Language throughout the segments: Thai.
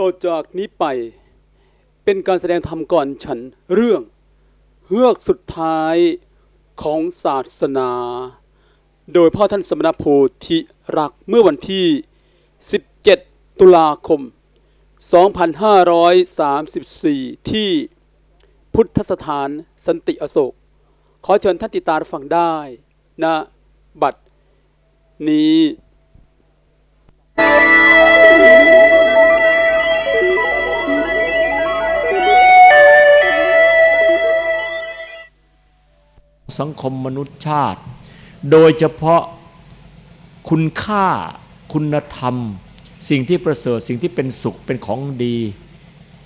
ต่อจากนี้ไป เป็นการแสดงธรรมก่อนฉันเรื่องเฮือกสุดท้ายของศาสนา โดยพ่อท่านสมณโพธิรักเมื่อวันที่ 17 ตุลาคม 2534 ที่พุทธสถานสันติอโศก ขอเชิญท่านติตาฟังได้นะบัดนี้ สังคมมนุษยชาติ โดยเฉพาะคุณค่าคุณธรรม สิ่งที่ประเสริฐสิ่งที่เป็นสุขเป็นของดี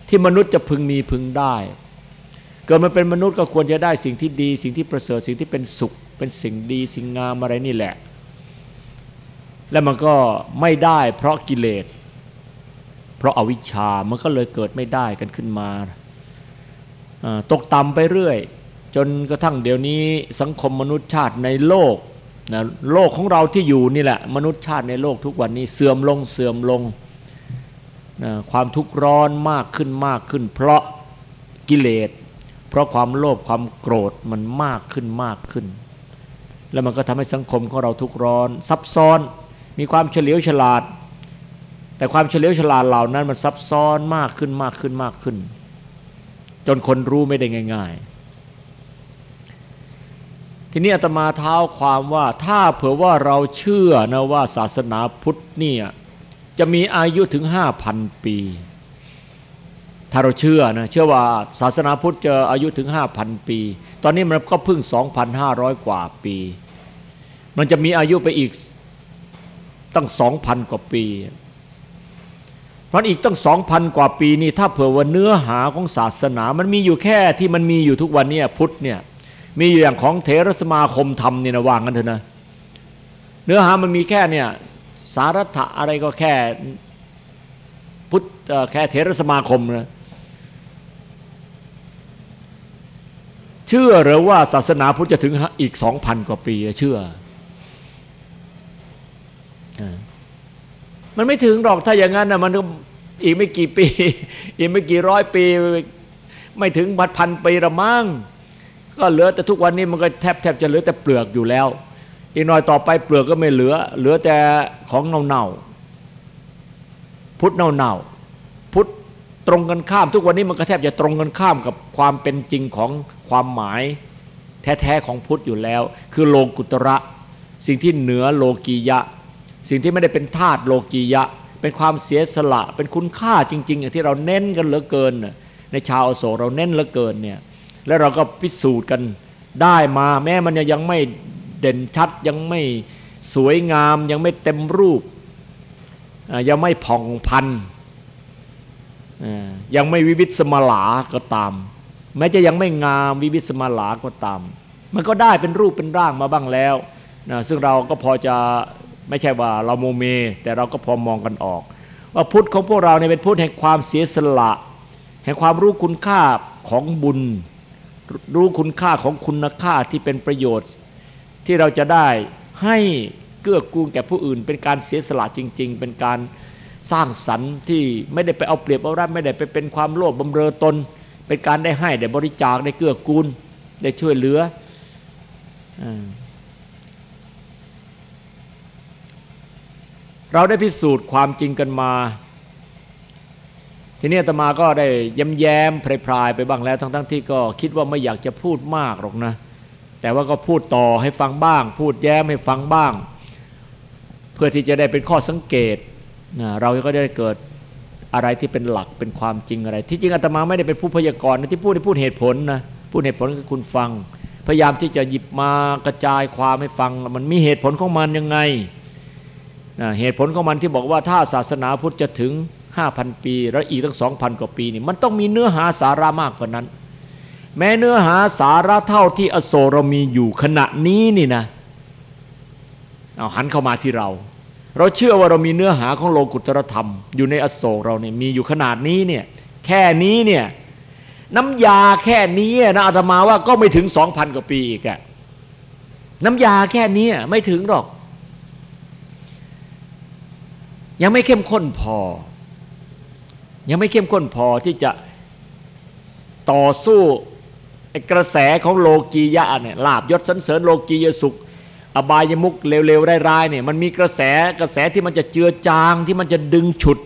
ที่มนุษย์จะพึงมีพึงได้ เกิดมาเป็นมนุษย์ก็ควรจะได้สิ่งที่ดี สิ่งที่ประเสริฐสิ่งที่เป็นสุข เป็นสิ่งดี สิ่งงามอะไรนี่แหละ และมันก็ไม่ได้เพราะกิเลสเพราะอาวิชชามันก็เลยเกิดไม่ได้กันขึ้นมาตกต่ำไปเรื่อย จนกระทั่งเดี๋ยวนี้สังคมมนุษยชาติในโลกนะโลกของเราที่อยู่นี่แหละ มนุษยชาติในโลกทุกวันนี้เสื่อมลงเสื่อมลงนะความทุกข์ร้อนมากขึ้นมากขึ้น เพราะกิเลส เพราะความโลภความโกรธมันมากขึ้นมากขึ้น แล้วมันก็ทำให้สังคมของเราทุกข์ร้อน ซับซ้อนมีความเฉลียวฉลาด แต่ความเฉลียวฉลาดเหล่านั้นมันซับซ้อนมากขึ้นมากขึ้นมากขึ้น จนคนรู้ไม่ได้ง่าย ๆ ทีนี้อาตมาเท้าความว่าถ้าเผื่อว่าเราเชื่อนะว่าศาสนาพุทธเนี่ยจะมีอายุถึง5,000ปี ถ้าเราเชื่อนะเชื่อว่าศาสนาพุทธจะอายุถึง5,000ปี ตอนนี้มันก็เพิ่ง2,500กว่าปี มันจะมีอายุไปอีกตั้ง2,000กว่าปี เพราะอีกตั้ง2,000กว่าปีนี่ถ้าเผื่อว่าเนื้อหาของศาสนา มันมีอยู่แค่ที่มันมีอยู่ทุกวันนี้พุทธเนี่ย มีอยู่อย่างของเถรสมาคมธรรมเนี่ยนะว่างกันเถอะนะเนื้อหามันมีแค่เนี่ยสารัตะอะไรก็แค่พุทธแค่เถรสมาคมนะเชื่อหรือว่าศาสนาพุทธจะถึงอีก2,000กว่าปีเชื่อ มันไม่ถึงหรอกถ้าอย่างนั้นนะมันก็อีกไม่กี่ปี อีกไม่กี่ร้อยปี ไม่ถึงพันพันปีละมั้ง ก็เหลือแต่ทุกวันนี้มันก็แทบแทบจะเหลือแต่เปลือกอยู่แล้ว อีกหน่อยต่อไปเปลือกก็ไม่เหลือ เหลือแต่ของเน่าๆพุทธเน่าๆพุทธตรงกันข้าม ทุกวันนี้มันก็แทบจะตรงกันข้ามกับความเป็นจริงของความหมาย แท้ๆของพุทธอยู่แล้ว คือโลกุตระ สิ่งที่เหนือโลกียะ สิ่งที่ไม่ได้เป็นธาตุโลกียะ เป็นความเสียสละ เป็นคุณค่าจริง ๆ อย่างที่เราเน้นกันเหลือเกินน่ะในชาวอโศกเราเน้นเหลือเกินเนี่ย แล้วเราก็พิสูจน์กันได้มาแม้มันยังไม่เด่นชัดยังไม่สวยงามยังไม่เต็มรูป ยังไม่ผ่องพันยังไม่วิวิสมาลาก็ตาม แม้จะยังไม่งามวิวิสมาลาก็ตาม มันก็ได้เป็นรูปเป็นร่างมาบ้างแล้วนะซึ่งเราก็พอจะไม่ใช่ว่าเราโมเม แต่เราก็พอมองกันออก ว่าพุทธของพวกเราเนี่ยเป็นพุทธแห่งความเสียสละ แห่งความรู้คุณค่าของบุญ รู้คุณค่าของคุณค่าที่เป็นประโยชน์ ที่เราจะได้ให้เกื้อกูลแก่ผู้อื่น เป็นการเสียสละจริง ๆ เป็นการสร้างสรรค์ที่ไม่ได้ไปเอาเปรียบเอารัดไม่ได้ไปเป็นความโลภบำเรอตน เป็นการได้ให้ได้บริจาคได้เกื้อกูลได้ช่วยเหลืออเราได้พิสูจน์ความจริงกันมา ทีนี้อาตมาก็ได้ย้ำแย้มพรายๆไปบ้างแล้วทั้งๆทที่ก็คิดว่าไม่อยากจะพูดมากหรอกนะ แต่ว่าก็พูดต่อให้ฟังบ้าง พูดแย้มให้ฟังบ้าง เพื่อที่จะได้เป็นข้อสังเกตนะเราก็ได้เกิดอะไรที่เป็นหลักเป็นความจริงอะไร ที่จริงอาตมาไม่ได้เป็นผู้พยากรณ์นะที่พูดที่พูดเหตุผลนะพูดเหตุผลคือคุณฟัง พยายามที่จะหยิบมากระจายความให้ฟัง มันมีเหตุผลของมันยังไงนะเหตุผลของมันที่บอกว่าถ้าศาสนาพุทธจะถึง 5,000 ปี แล้วอีกตั้ง 2,000 กว่าปีนี่มันต้องมีเนื้อหาสาระมากกว่านั้น แม้เนื้อหาสาระเท่าที่อโศรมีอยู่ขณะนี้นี่นะเอาหันเข้ามาที่เรา เราเชื่อว่าเรามีเนื้อหาของโลกุตรธรรม อยู่ในอโศกเราเนี่ยมีอยู่ขนาดนี้เนี่ยแค่นี้เนี่ยน้ำยาแค่นี้นะอาตมาว่าก็ไม่ถึง2,000กว่าปีอีกอะน้ำยาแค่นี้ไม่ถึงหรอก ยังไม่เข้มข้นพอ ยังไม่เข้มข้นพอที่จะต่อสู้กระแสของโลกียะเนี่ยลาบยศสันเสริญโลกียสุข อบายมุกเร็วๆร้ายๆเนี่ยมันมีกระแสกระแสที่มันจะเจือจางที่มันจะดึงฉุด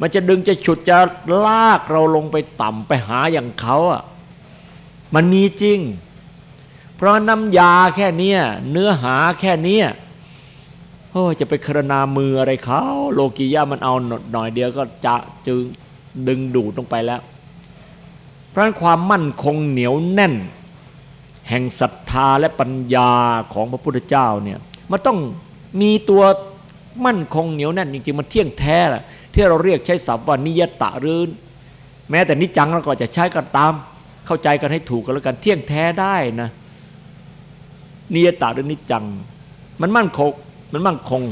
มันจะดึงจะฉุดจะลากเราลงไปต่ำไปหาอย่างเขาอะมันมีจริง เพราะน้ำยาแค่เนี้ยเนื้อหาแค่เนี้ย โอ้จะไปครนามืออะไรเขาโลกียะมันเอาหน่อยเดียวก็จะจึงดึงดูดลงไปแล้ว เพราะความมั่นคงเหนียวแน่น แห่งศรัทธาและปัญญาของพระพุทธเจ้าเนี่ยมันต้องมีตัวมั่นคงเหนียวแน่นจริงๆมันเที่ยงแท้แหละที่เราเรียกใช้ศัพท์ว่านิยตะรือแม้แต่นิจังเราก็จะใช้กันตาม เข้าใจกันให้ถูกกันแล้วกันเที่ยงแท้ได้นะนิยตะหรือนิจัง มันมั่นคง มันมั่นคง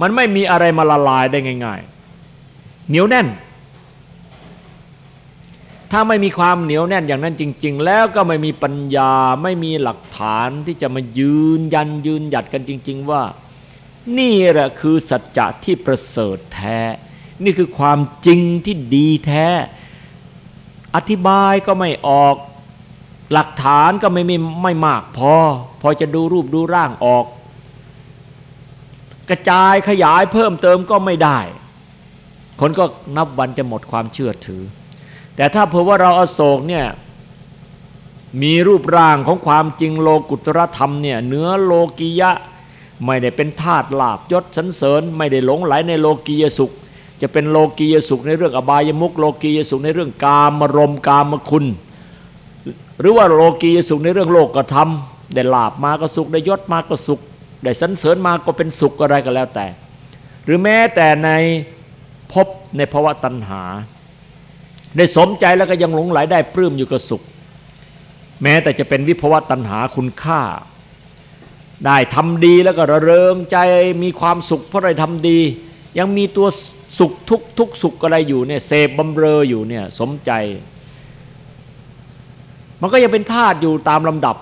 มันไม่มีอะไรมาละลายได้ง่าย ๆ เหนียวแน่น ถ้าไม่มีความเหนียวแน่นอย่างนั้นจริง ๆ แล้วก็ไม่มีปัญญาไม่มีหลักฐานที่จะมายืนยันยืนหยัดกันจริง ๆ ว่า นี่แหละคือสัจจะที่ประเสริฐแท้ นี่คือความจริงที่ดีแท้ อธิบายก็ไม่ออกหลักฐานก็ไม่มีไม่มากพอ พอจะดูรูปดูร่างออก กระจายขยายเพิ่มเติมก็ไม่ได้ คนก็นับวันจะหมดความเชื่อถือ แต่ถ้าเผื่อว่าเราอโศกเนี่ยมีรูปร่างของความจริงโลกุตรธรรมเนี่ยเนื้อโลกียะ ไม่ได้เป็นธาตุลาบยศสันเสริญ ไม่ได้หลงไหลในโลกียสุข จะเป็นโลกียสุขในเรื่องอบายมุกโลกียสุขในเรื่องกามรมกามคุณ หรือว่าโลกียสุขในเรื่องโลกกระทำได้ลาบมาก็สุขได้ยศมาก็สุข ได้สันเสริญมาก็เป็นสุขอะไรก็แล้วแต่ หรือแม้แต่ในพบในภาวะตัณหา ได้สมใจแล้วก็ยังหลงไหลได้ปลื้มอยู่กับสุข แม้แต่จะเป็นวิภวะตัณหาคุณค่า ได้ทำดีแล้วก็ระเริงใจมีความสุขเพราะได้ทำดี ยังมีตัวสุขทุกทุกสุขอะไรอยู่เนี่ยเสพบำเรออยู่เนี่ยสมใจ มันก็ยังเป็นธาตุอยู่ตามลำดับ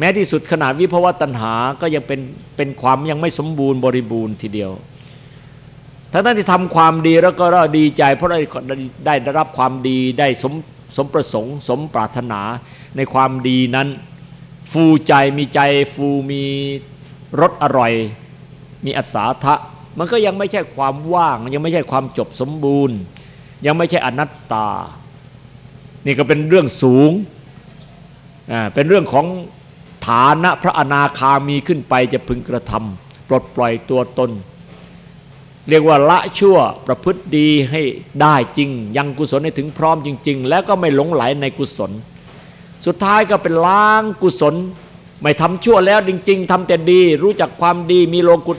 แม้ที่สุดขนาดวิภวตัณหาก็ยังเป็นเป็นความยังไม่สมบูรณ์บริบูรณ์ทีเดียวถ้าท่านที่ทำความดีแล้วก็ดีใจ เพราะได้ได้รับความดีได้สมสมประสงค์ สมปรารถนาในความดีนั้น ฟูใจมีใจฟูมีรสอร่อย มีอัศทะมันก็ยังไม่ใช่ความว่าง ยังไม่ใช่ความจบสมบูรณ์ ยังไม่ใช่อนัตตา นี่ก็เป็นเรื่องสูงอ่าเป็นเรื่องของานะพระอนาคามีขึ้นไปจะพึงกระทำปลดปล่อยตัวตน เรียกว่าละชั่วประพฤติดีให้ได้จริง ยังกุศลให้ถึงพร้อมจริง ๆ แล้วก็ไม่หลงไหลในกุศล สุดท้ายก็เป็นล้างกุศล ไม่ทำชั่วแล้วจริง ๆทำแต่ดี รู้จักความดีมีโลกุต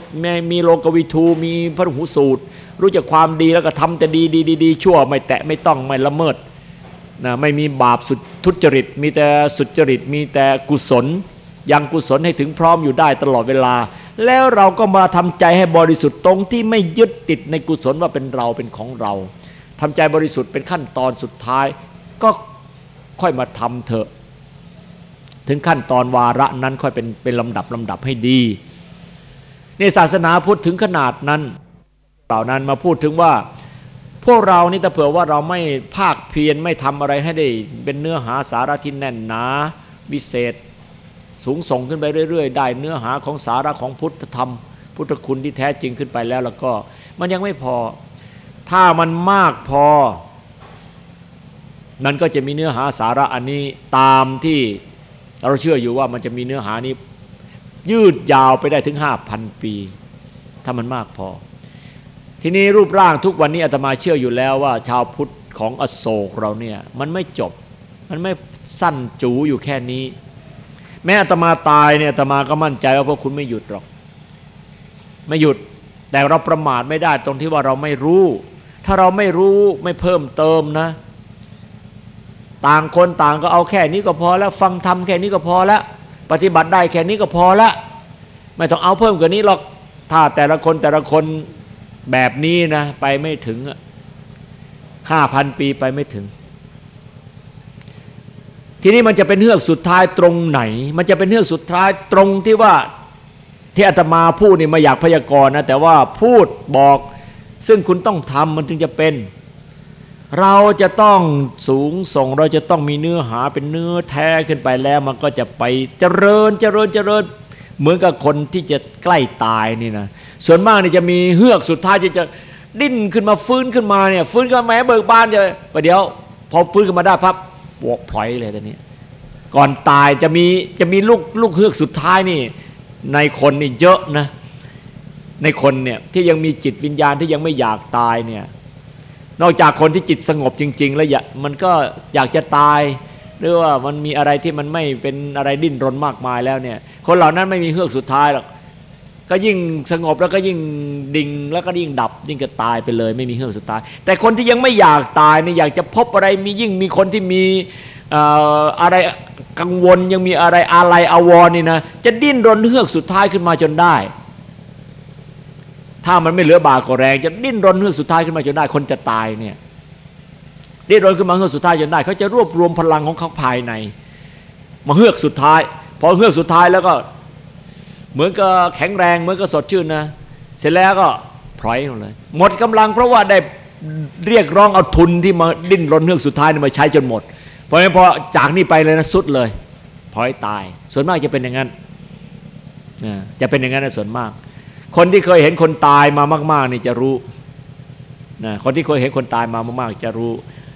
มีโลกวิทูมีพระหูสูตร รู้จักความดีแล้วก็ทำแต่ดีดีดีชั่วไม่แตะไม่ต้องไม่ละเมิดนะไม่มีบาปสุดทุจริต มีแต่สุจริต มีแต่กุศล ยังกุศลให้ถึงพร้อมอยู่ได้ตลอดเวลา แล้วเราก็มาทำใจให้บริสุทธิ์ตรงที่ไม่ยึดติดในกุศลว่าเป็นเราเป็นของเราทำใจบริสุทธิ์เป็นขั้นตอนสุดท้าย ก็ค่อยมาทำเถอะ ถึงขั้นตอนวาระนั้นค่อยเป็นเป็นลำดับลำดับให้ดี ในศาสนาพุทธถึงขนาดนั้นเหล่านั้นมาพูดถึงว่าพวกเรานี่ถ้าเผื่อว่าเราไม่ภาคเพียรไม่ทำอะไรให้ได้เป็นเนื้อหาสาระที่แน่นหนาวิเศษ สูงส่งขึ้นไปเรื่อย ๆ ได้เนื้อหาของสาระของพุทธธรรม พุทธคุณที่แท้จริงขึ้นไปแล้ว แล้วก็มันยังไม่พอ ถ้ามันมากพอ มันก็จะมีเนื้อหาสาระอันนี้ตามที่เราเชื่ออยู่ว่ามันจะมีเนื้อหานี้ยืดยาวไปได้ถึงห้าพันปี ถ้ามันมากพอ ทีนี้รูปร่างทุกวันนี้อาตมาเชื่ออยู่แล้วว่า ชาวพุทธของอโศกเราเนี่ยมันไม่จบ มันไม่สั้นจูอยู่แค่นี้ แม้อาตมาตายเนี่ยอาตมาก็มั่นใจว่าพวกคุณไม่หยุดหรอก ไม่หยุดแต่เราประมาทไม่ได้ตรงที่ว่าเราไม่รู้ ถ้าเราไม่รู้ไม่เพิ่มเติมนะ ต่างคนต่างก็เอาแค่นี้ก็พอแล้ว ฟังทำแค่นี้ก็พอแล้ว ปฏิบัติได้แค่นี้ก็พอแล้วไม่ต้องเอาเพิ่มกว่านี้หรอกถ้าแต่ละคนแต่ละคนแบบนี้นะ ไปไม่ถึงห้าพันปีไปไม่ถึง ทีนี้มันจะเป็นเฮือกสุดท้ายตรงไหน มันจะเป็นเฮือกสุดท้ายตรงที่ว่าที่อาตมาพูดนี่มาอยากพยากรณ์นะแต่ว่าพูดบอกซึ่งคุณต้องทำมันจึงจะเป็น เราจะต้องสูงส่งเราจะต้องมีเนื้อหาเป็นเนื้อแท้ขึ้นไปแล้ว มันก็จะไปเจริญเจริญเจริญเหมือนกับคนที่จะใกล้ตายนี่นะส่วนมากนี่จะมีเฮือกสุดท้ายจะจะดิ้นขึ้นมาฟื้นขึ้นมาเนี่ยฟื้นขึ้นมาแม้เบิกบานจะประเดี๋ยว พอฟื้นขึ้นมาได้พับ ฟวกพลอยเลยตอนนี้ ก่อนตายจะมีจะมีลูกลูกเฮือกสุดท้ายนี่ ในคนนี่เยอะนะ ในคนเนี่ยที่ยังมีจิตวิญญาณที่ยังไม่อยากตายเนี่ยนอกจากคนที่จิตสงบจริง ๆ แล้วมันก็อยากจะตาย หรือว่ามันมีอะไรที่มันไม่เป็นอะไรดิ้นรนมากมายแล้วเนี่ย คนเหล่านั้นไม่มีเฮือกสุดท้ายหรอก ก็ยิ่งสงบแล้วก็ยิ่งดิ่งแล้วก็ยิ่งดับ ยิ่งก็ตายไปเลย ไม่มีเฮือกสุดท้าย แต่คนที่ยังไม่อยากตายเนี่ยอยากจะพบอะไรมียิ่งมีคนที่มีอะไรกังวลยังมีอะไรอะไรอาวรนี่นะจะดิ้นรนเฮือกสุดท้ายขึ้นมาจนได้ ถ้ามันไม่เหลือบาก็แรง จะดิ้นรนเฮือกสุดท้ายขึ้นมาจนได้ คนจะตายเนี่ยดิ้นรนขึ้นมาเฮือกสุดท้ายจนได้เขาจะรวบรวมพลังของเขาภายใน มาเฮือกสุดท้ายพอเฮือกสุดท้ายแล้วก็ เหมือนกับแข็งแรงเหมือนกับสดชื่นนะ เสร็จแล้วก็พลอยหมดเลยหมดกำลังเพราะว่าได้เรียกร้องเอาทุนที่มาดิ้นรนเฮือกสุดท้ายมาใช้จนหมด เพราะฉะนั้นพอจากนี้ไปเลยนะสุดเลยพลอยตาย ส่วนมากจะเป็นอย่างนั้นจะเป็นอย่างนั้นส่วนมาก คนที่เคยเห็นคนตายมามากๆนี่จะรู้นะคนที่เคยเห็นคนตายมามากๆ จะรู้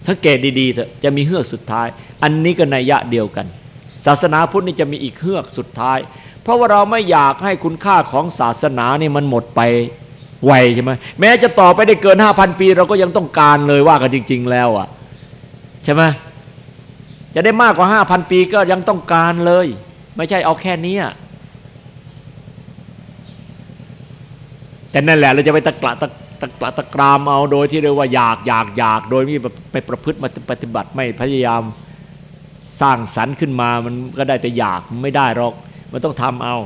สังเกตดีๆเถอะจะมีเฮือกสุดท้าย อันนี้ก็นัยยะเดียวกัน ศาสนาพุทธนี่จะมีอีกเฮือกสุดท้าย เพราะว่าเราไม่อยากให้คุณค่าของศาสนานี่มันหมดไปไวใช่ไหมแม้จะต่อไปได้เกินห้าพันปี เราก็ยังต้องการเลยว่ากันจริง ๆ แล้วอะใช่ไหมจะได้มากกว่าห้าพันปีก็ยังต้องการเลย ไม่ใช่เอาแค่นี้แต่นั่นแหละเราจะไปตะกละตะตะกละตะกรามเอาโดยที่เรียกว่าอยากอยากอยากโดยไม่ไปประพฤติมาปฏิบัติไม่พยายามสร้างสรรค์ขึ้นมามันก็ได้แต่อยากไม่ได้หรอก มันต้องทำเอา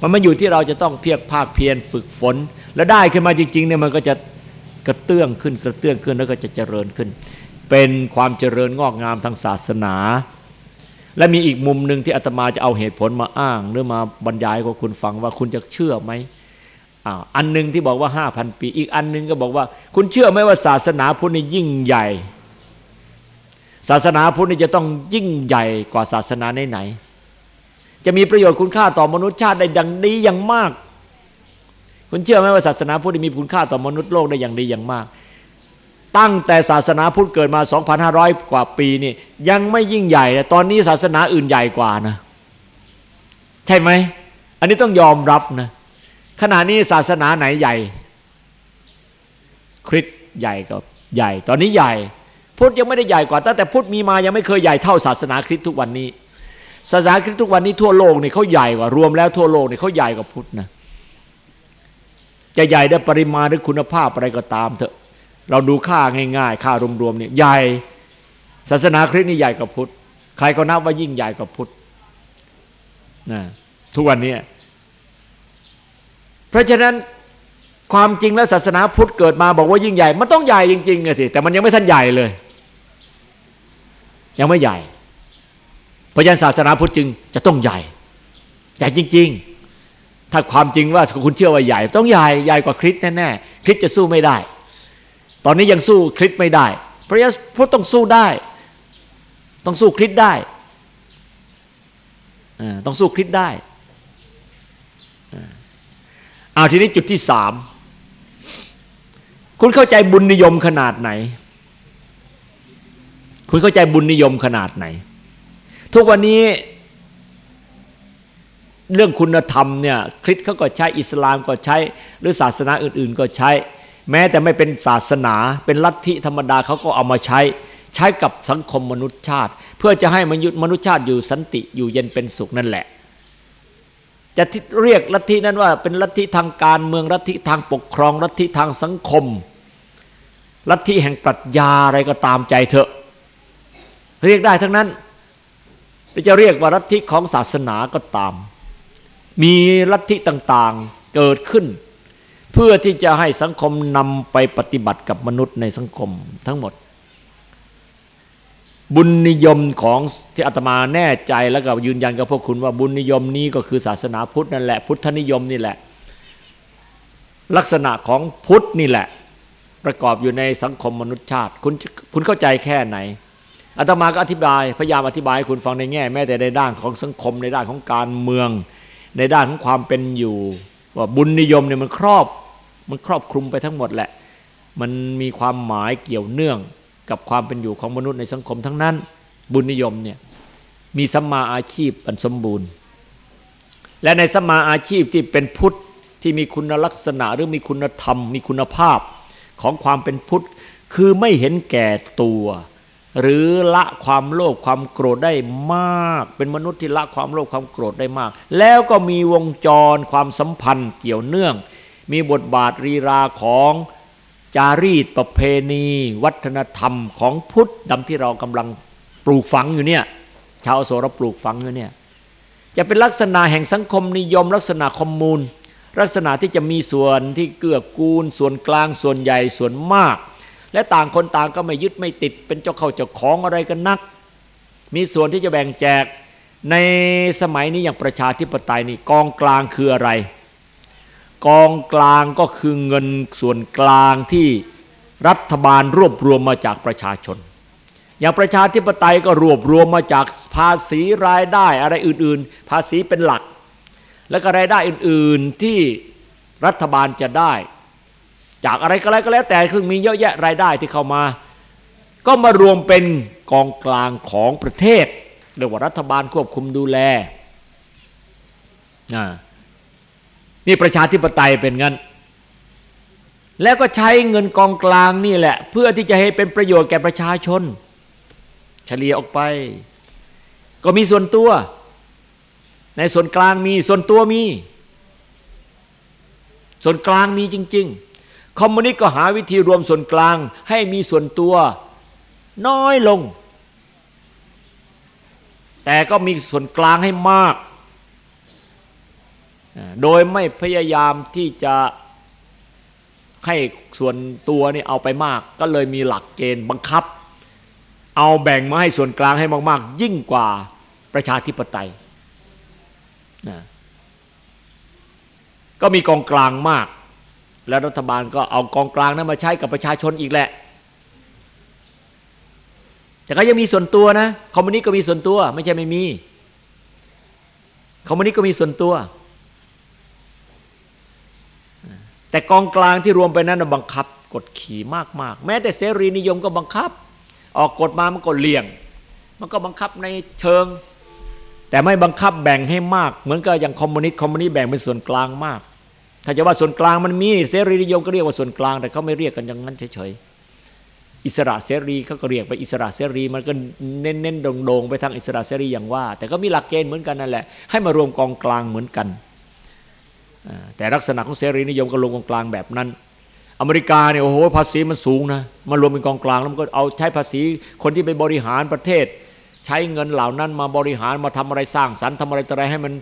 มันมาอยู่ที่เราจะต้องเพียรภาคเพียรฝึกฝน แล้วได้ขึ้นมาจริงๆเนี่ยมันก็จะกระเตื้องขึ้นกระเตื้องขึ้นแล้วก็จะเจริญขึ้น เป็นความเจริญงอกงามทางศาสนา และมีอีกมุมหนึ่งที่อาตมาจะเอาเหตุผลมาอ้าง หรือมาบรรยายกับคุณฟังว่าคุณจะเชื่อไหมอ่าอันหนึ่งที่บอกว่าห้าพันปี อีกอันหนึ่งก็บอกว่า คุณเชื่อไหมว่าศาสนาพุทธนี่ยิ่งใหญ่ ศาสนาพุทธนี่จะต้องยิ่งใหญ่กว่าศาสนาไหนๆ จะมีประโยชน์คุณค่าต่อมนุษยชาติได้ดังดีอย่างมาก คุณเชื่อไหมว่าศาสนาพุทธมีคุณค่าต่อมนุษย์โลกได้อย่างดีอย่างมาก ตั้งแต่ศาสนาพุทธเกิดมา 2,500 กว่าปีนี่ยังไม่ยิ่งใหญ่ตอนนี้ศาสนาอื่นใหญ่กว่านะ ใช่ไหม อันนี้ต้องยอมรับนะขณะนี้ศาสนาไหนใหญ่ คริสใหญ่กับใหญ่ ตอนนี้ใหญ่ พุทธยังไม่ได้ใหญ่กว่าตั้งแต่พุทธมีมายังไม่เคยใหญ่เท่าศาสนาคริสต์ทุกวันนี้ ศาสนาคริสต์ทุกวันนี้ทั่วโลกนี่เขาใหญ่กว่ารวมแล้วทั่วโลกนี่เขาใหญ่กว่าพุทธนะจะใหญ่ได้ปริมาณหรือคุณภาพอะไรก็ตามเถอะ เราดูค่าง่าย ๆ ค่ารวมๆเนี่ยใหญ่ศาสนาคริสต์นี่ใหญ่กว่าพุทธใครก็นับว่ายิ่งใหญ่กว่าพุทธนะทุกวันนี้เพราะฉะนั้นความจริงแล้วศาสนาพุทธเกิดมาบอกว่ายิ่งใหญ่ มันต้องใหญ่จริงๆอะสิแต่มันยังไม่ทันใหญ่เลย ยังไม่ใหญ่ ราะฉะนั้นศาสนาพุทธจึงจะต้องใหญ่ใหญ่จริง ๆ ถ้าความจริงว่าคุณเชื่อว่าใหญ่ ต้องใหญ่ใหญ่กว่าคริสต์แน่ๆคริสต์จะสู้ไม่ได้ ตอนนี้ยังสู้คริสไม่ได้ พระยาพุทธต้องสู้ได้ ต้องสู้คริสได้ต้องสู้คริสได้เอาทีนี้จุดที่สามคุณเข้าใจบุญนิยมขนาดไหน คุณเข้าใจบุญนิยมขนาดไหน ทุกวันนี้ เรื่องคุณธรรมเนี่ยคริสเขาก็ใช้อิสลามก็ใช้ หรือศาสนาอื่น ๆ ก็ใช้ แม้แต่ไม่เป็นศาสนา เป็นลัทธิธรรมดาเขาก็เอามาใช้ ใช้กับสังคมมนุษยชาติ เพื่อจะให้มนุษย์มนุษยชาติอยู่สันติอยู่เย็นเป็นสุขนั่นแหละจะเรียกลัทธินั้นว่าเป็นลัทธิทางการเมืองลัทธิทางปกครองลัทธิทางสังคม ลัทธิแห่งปรัชญาอะไรก็ตามใจเถอะ เรียกได้ทั้งนั้น จะเรียกว่าลัทธิของศาสนาก็ตาม มีลัทธิต่างๆเกิดขึ้น เพื่อที่จะให้สังคมนำไปปฏิบัติกับมนุษย์ในสังคมทั้งหมด บุญนิยมของที่อาตมาแน่ใจแล้วก็ยืนยันกับพวกคุณว่าบุญนิยมนี้ก็คือศาสนาพุทธนั่นแหละพุทธนิยมนี่แหละ ลักษณะของพุทธนี่แหละ ประกอบอยู่ในสังคมมนุษยชาติ คุณคุณเข้าใจแค่ไหน อาตมาก็อธิบายพยายามอธิบายให้คุณฟังในแง่ แม้แต่ในด้านของสังคมในด้านของการเมือง ในด้านของความเป็นอยู่ ว่าบุญนิยมเนี่ยมันครอบมันครอบคลุมไปทั้งหมดแหละ มันมีความหมายเกี่ยวเนื่องกับความเป็นอยู่ของมนุษย์ในสังคมทั้งนั้น บุญนิยมเนี่ยมีสัมมาอาชีพอันสมบูรณ์ และในสัมมาอาชีพที่เป็นพุทธที่มีคุณลักษณะหรือมีคุณธรรม มีคุณภาพของความเป็นพุทธคือไม่เห็นแก่ตัว หรือละความโลภความโกรธได้มาก เป็นมนุษย์ที่ละความโลภความโกรธได้มาก แล้วก็มีวงจรความสัมพันธ์เกี่ยวเนื่อง มีบทบาทรีราของจารีตประเพณี วัฒนธรรมของพุทธดำที่เรากำลังปลูกฝังอยู่เนี่ยชาวโสรปลูกฝังอยู่เนี่ยจะเป็นลักษณะแห่งสังคมนิยม ลักษณะคอมมูนลักษณะที่จะมีส่วนที่เกื้อกูล ส่วนกลางส่วนใหญ่ส่วนมาก และต่างคนต่างก็ไม่ยึดไม่ติด เป็นเจ้าเข้าเจ้าของอะไรกันนัก มีส่วนที่จะแบ่งแจกในสมัยนี้อย่างประชาธิปไตยนี่กองกลางคืออะไร กองกลางก็คือเงินส่วนกลางที่รัฐบาลรวบรวมมาจากประชาชน อย่างประชาธิปไตยก็รวบรวมมาจากภาษีรายได้อะไรอื่น ๆ ภาษีเป็นหลัก และก็รายได้อื่น ๆที่รัฐบาลจะได้ จากอะไรก็แล้วก็แล้วแต่ซึ่งมีเยอะแยะรายได้ที่เข้ามา ก็มารวมเป็นกองกลางของประเทศเรียกว่ารัฐบาลควบคุมดูแลนี่ประชาธิปไตยเป็นงั้น แล้วก็ใช้เงินกองกลางนี่แหละ เพื่อที่จะให้เป็นประโยชน์แก่ประชาชน เฉลี่ยออกไป ก็มีส่วนตัว ในส่วนกลางมีส่วนตัวมี ส่วนกลางมีจริง ๆ คอมมิวนิสต์ก็หาวิธีรวมส่วนกลาง ให้มีส่วนตัวน้อยลง แต่ก็มีส่วนกลางให้มาก โดยไม่พยายามที่จะให้ส่วนตัวนี่เอาไปมาก ก็เลยมีหลักเกณฑ์บังคับ เอาแบ่งมาให้ส่วนกลางให้มากๆ ยิ่งกว่าประชาธิปไตยนะก็มีกองกลางมาก แล้วรัฐบาลก็เอากองกลางนั้นมาใช้กับประชาชนอีกแหละ แต่ก็ยังมีส่วนตัวนะคอมมิวนิสต์ก็มีส่วนตัว ไม่ใช่ไม่มีคอมมิวนิสต์ก็มีส่วนตัว แต่กองกลางที่รวมไปนั้นบังคับกดขี่มากมากแม้แต่เสรีนิยมก็บังคับ ออกกฎมามันก็เลี่ยง มันก็บังคับในเชิง แต่ไม่บังคับแบ่งให้มาก เหมือนกับอย่างคอมมิวนิสต์คอมมิวนิสต์แบ่งเป็นส่วนกลางมาก ถ้าจะว่าส่วนกลางมันมีเสรีนิยมก็เรียกว่าส่วนกลาง แต่เขาไม่เรียกกันอย่างนั้นเฉยๆอิสระเสรีเขาก็เรียกไปอิสระเสรีมันก็เน้นๆโด่งๆไปทางอิสระเสรีอย่างว่า แต่ก็มีหลักเกณฑ์เหมือนกันนั่นแหละให้มารวมกองกลางเหมือนกัน แต่ลักษณะของเสรีนิยมก็รวมกองกลางแบบนั้น อเมริกาเนี่ยโอ้โหภาษีมันสูงนะมารวมเป็นกองกลางแล้วมันก็เอาใช้ภาษีคนที่ไปบริหารประเทศ ใช้เงินเหล่านั้นมาบริหารมาทำอะไรสร้างสรรค์ทำอะไรต่ออะไรให้มัน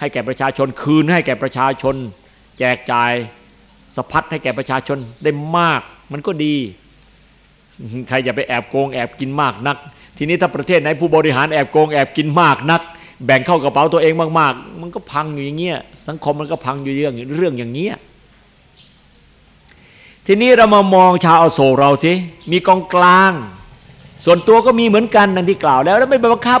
ให้แก่ประชาชนคืนให้แก่ประชาชน แจกจ่ายสะพัดให้แก่ประชาชนได้มาก มันก็ดี ใครอย่าไปแอบโกงแอบกินมากนัก ทีนี้ถ้าประเทศไหนผู้บริหารแอบโกงแอบกินมากนัก แบ่งเข้ากระเป๋าตัวเองมากๆ มันก็พังอยู่อย่างเงี้ยสังคมมันก็พังอยู่เรื่องเรื่องอย่างเงี้ยทีนี้เรามามองชาวอโศกเราทีมีกองกลาง ส่วนตัวก็มีเหมือนกันนั่นที่กล่าวแล้วแล้วไม่ไปบังคับ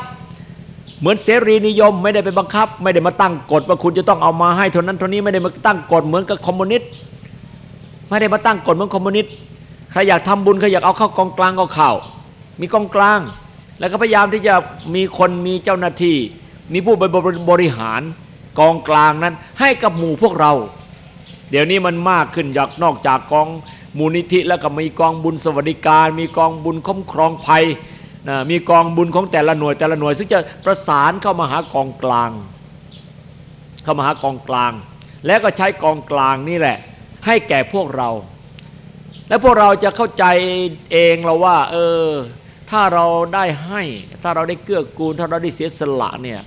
เหมือนเสรีนิยมไม่ได้ไปบังคับ ไม่ได้มาตั้งกฎว่าคุณจะต้องเอามาให้เท่านั้นเท่านี้ไม่ได้มาตั้งกฎเหมือนกับคอมมิวนิสต์ไม่ได้มาตั้งกฎเหมือนคอมมิวนิสต์ใครอยากทำบุญใครอยากเอาเข้ากองกลางก็เข้ามีกองกลาง แล้วก็พยายามที่จะมีคนมีเจ้าหน้าที่ มีผู้บริหารกองกลางนั้น ให้กับหมู่พวกเรา เดี๋ยวนี้มันมากขึ้นจากนอกจากกองมูลนิธิแล้วก็มีกองบุญสวัสดิการ มีกองบุญคุ้มครองภัย นะมีกองบุญของแต่ละหน่วยแต่ละหน่วย ซึ่งจะประสานเข้ามาหากองกลาง เข้ามาหากองกลาง แล้วก็ใช้กองกลางนี่แหละ ให้แก่พวกเรา และพวกเราจะเข้าใจเองเราว่า เออ ถ้าเราได้ให้ ถ้าเราได้เกื้อกูล ถ้าเราได้เสียสละเนี่ย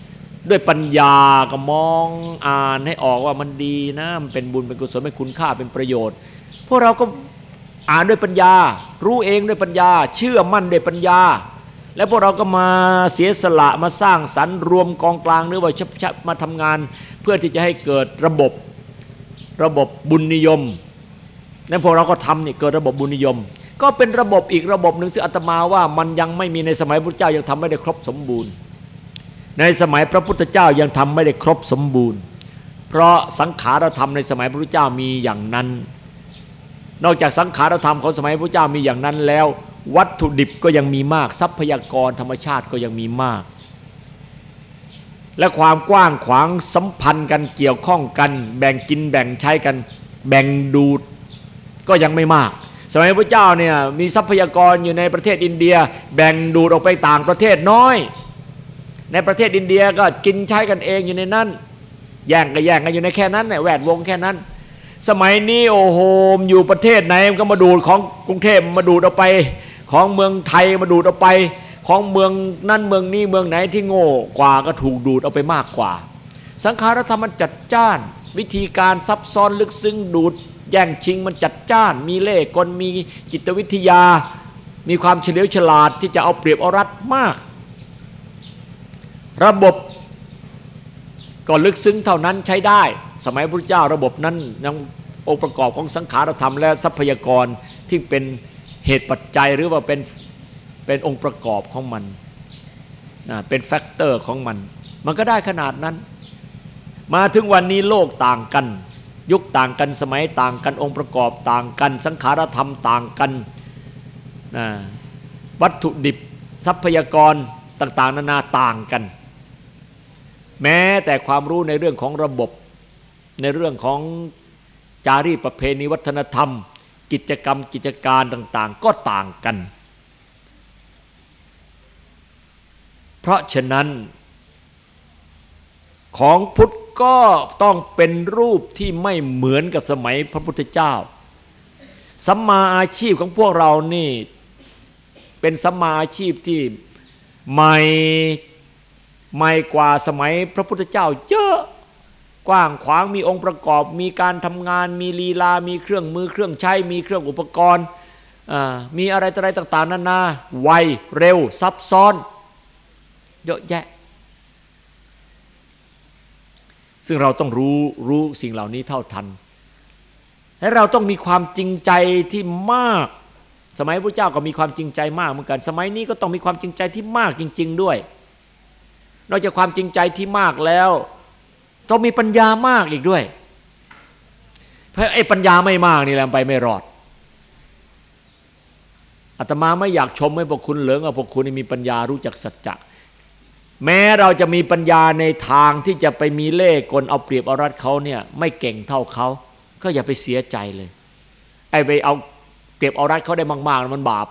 ด้วยปัญญาก็มองอ่านให้ออกว่ามันดีนะมันเป็นบุญเป็นกุศลเป็นคุณค่าเป็นประโยชน์ พวกเราก็อ่านด้วยปัญญา รู้เองด้วยปัญญา เชื่อมั่นด้วยปัญญา แล้วพวกเราก็มาเสียสละมาสร้างสรรค์รวมกองกลางหรือว่าชัมาทำงาน เพื่อที่จะให้เกิดระบบระบบบุญนิยมนั่นพวกเราก็ทำเนี่ยเกิดระบบบุญนิยม ก็เป็นระบบอีกระบบหนึ่งซึ่งอาตมาว่ามันยังไม่มีในสมัยพระพุทธเจ้ายังทำไม่ได้ครบสมบูรณ์ ในสมัยพระพุทธเจ้ายังทำไม่ได้ครบสมบูรณ์ เพราะสังขารธรรมในสมัยพระพุทธเจ้ามีอย่างนั้น นอกจากสังขารธรรมของสมัยพระพุทธเจ้ามีอย่างนั้นแล้ว วัตถุดิบก็ยังมีมาก ทรัพยากรธรรมชาติก็ยังมีมาก และความกว้างขวางสัมพันธ์กันเกี่ยวข้องกัน แบ่งกินแบ่งใช้กัน แบ่งดูดก็ยังไม่มาก สมัยพระเจ้าเนี่ยมีทรัพยากรอยู่ในประเทศอินเดีย แบ่งดูดออกไปต่างประเทศน้อย ในประเทศอินเดียก็กินใช้กันเองอยู่ในนั้นแย่งก็แย่งกันอยู่ในแค่นั้นเนี่ยแวดวงแค่นั้นสมัยนี้โอ้โหอยู่ประเทศไหนมันก็มาดูดของกรุงเทพมาดูดเอาไป ของเมืองไทยมาดูดเอาไป ของเมืองนั่นเมืองนี้เมืองไหนที่โง่กว่าก็ถูกดูดเอาไปมากกว่า สังขารธรรมมันจัดจ้าน วิธีการซับซ้อนลึกซึ้งดูด แย่งชิงมันจัดจ้าน มีเล่ห์กลมีจิตวิทยา มีความเฉลียวฉลาดที่จะเอาเปรียบเอารัดมาก ระบบก็ลึกซึ้งเท่านั้นใช้ได้ สมัยพระเจ้าระบบนั้นยังองค์ประกอบของสังขารธรรมและทรัพยากรที่เป็น เหตุปัจจัยหรือว่าเป็นเป็นองค์ประกอบของมันนะเป็น factor ของมัน มันก็ได้ขนาดนั้น มาถึงวันนี้โลกต่างกัน ยุคต่างกันสมัยต่างกัน องค์ประกอบต่างกัน สังขารธรรมต่างกันนะวัตถุดิบทรัพยากรต่างๆ นานาต่างกัน แม้แต่ความรู้ในเรื่องของระบบในเรื่องของจารีตประเพณีวัฒนธรรม กิจกรรมกิจการต่างๆ ก็ต่างกัน เพราะฉะนั้น ของพุทธก็ต้องเป็นรูปที่ไม่เหมือนกับสมัยพระพุทธเจ้าสัมมาอาชีพของพวกเรานี่เป็นสัมมาอาชีพที่ใหม่ใหม่กว่าสมัยพระพุทธเจ้าเยอะ กว้างขวางมีองค์ประกอบ มีการทำงาน มีลีลา มีเครื่องมือเครื่องใช้ มีเครื่องอุปกรณ์มีอะไรต่ออะไรต่างๆนานาไวเร็ว ซับซ้อน เยอะแยะ ซึ่งเราต้องรู้รู้สิ่งเหล่านี้เท่าทัน และเราต้องมีความจริงใจที่มาก สมัยพระเจ้าก็มีความจริงใจมากเหมือนกัน สมัยนี้ก็ต้องมีความจริงใจที่มากจริง ๆ ด้วย นอกจากความจริงใจที่มากแล้ว ต้องมีปัญญามากอีกด้วย เพราะไอ้ปัญญาไม่มากนี่แหละไปไม่รอดอาตมาไม่อยากชมให้พวกคุณเหลืองเอาพวกคุณมีปัญญารู้จักสัจจะแม้เราจะมีปัญญาในทางที่จะไปมีเล่ห์กลเอาเปรียบเอารัดเขาเนี่ยไม่เก่งเท่าเขาก็อย่าไปเสียใจเลยไอ้ไปเอาเปรียบเอารัดเขาได้มากๆมันบาป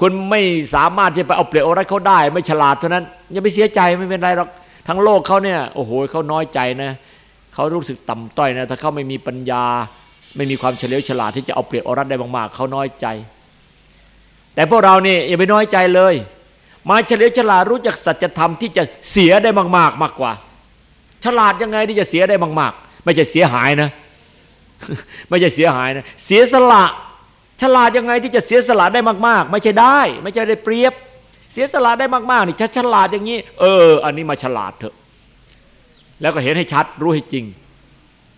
คุณไม่สามารถที่ไปเอาเปรียบเอารัดเขาได้ ไม่ฉลาดเท่านั้นอย่าไปเสียใจไม่เป็นไรหรอก ทั้งโลกเขาเนี่ยโอ้โหเขาน้อยใจนะเขารู้สึกต่ำต้อยนะถ้าเขาไม่มีปัญญา ไม่มีความเฉลียวฉลาดที่จะเอาเปรียบเอารัดได้มากๆเขาน้อยใจ แต่พวกเรานี่อย่าไปน้อยใจเลย มาเฉลียวฉลาดรู้จักสัจธรรมที่จะเสียได้มาก ๆ มากกว่า ฉลาดยังไงที่จะเสียได้มาก ๆ ไม่ใช่เสียหายนะ ไม่ใช่เสียหายนะเสียสละ ฉลาดยังไงที่จะเสียสละได้มาก ๆ ไม่ใช่ได้ ไม่ใช่ได้เปรียบ เสียสละได้มากๆนี่ถ้าฉลาดอย่างนี้ เออ อันนี้มาฉลาดเถอะ แล้วก็เห็นให้ชัดรู้ให้จริง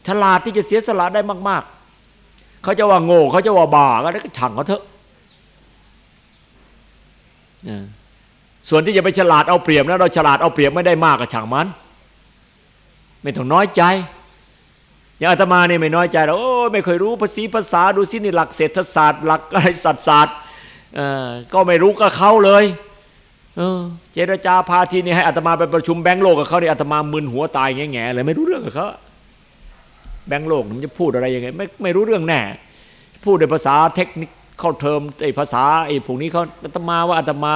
ฉลาดที่จะเสียสละได้มาก ๆ เขาจะว่าโง่เขาจะว่าบ้าก็ได้ก็ช่างเขาเถอะส่วนที่จะไปฉลาดเอาเปรียบนะเราฉลาดเอาเปรียบไม่ได้มากกับช่างมัน ไม่ต้องน้อยใจอย่างอาตมาเนี่ยไม่น้อยใจเราโอ้ไม่เคยรู้ภาษีภาษาดูสินี่หลักเศรษฐศาสตร์ หลักอะไรสัตว์ศาสตร์ก็ไม่รู้กับเขาเลย เออ เจรจาพาทีนี่ให้อาตมาไปประชุมแบงก์โลกกับเขาเนี่ยอาตมามึนหัวตายแง่แง่เลยไม่รู้เรื่องกับเขาแบงก์โลกมันจะพูดอะไรยังไงไม่ไม่รู้เรื่องแน่พูดในภาษาเทคนิคเข้าเทอมไอ้ภาษาไอ้พวกนี้เขาอาตมาว่าอาตมา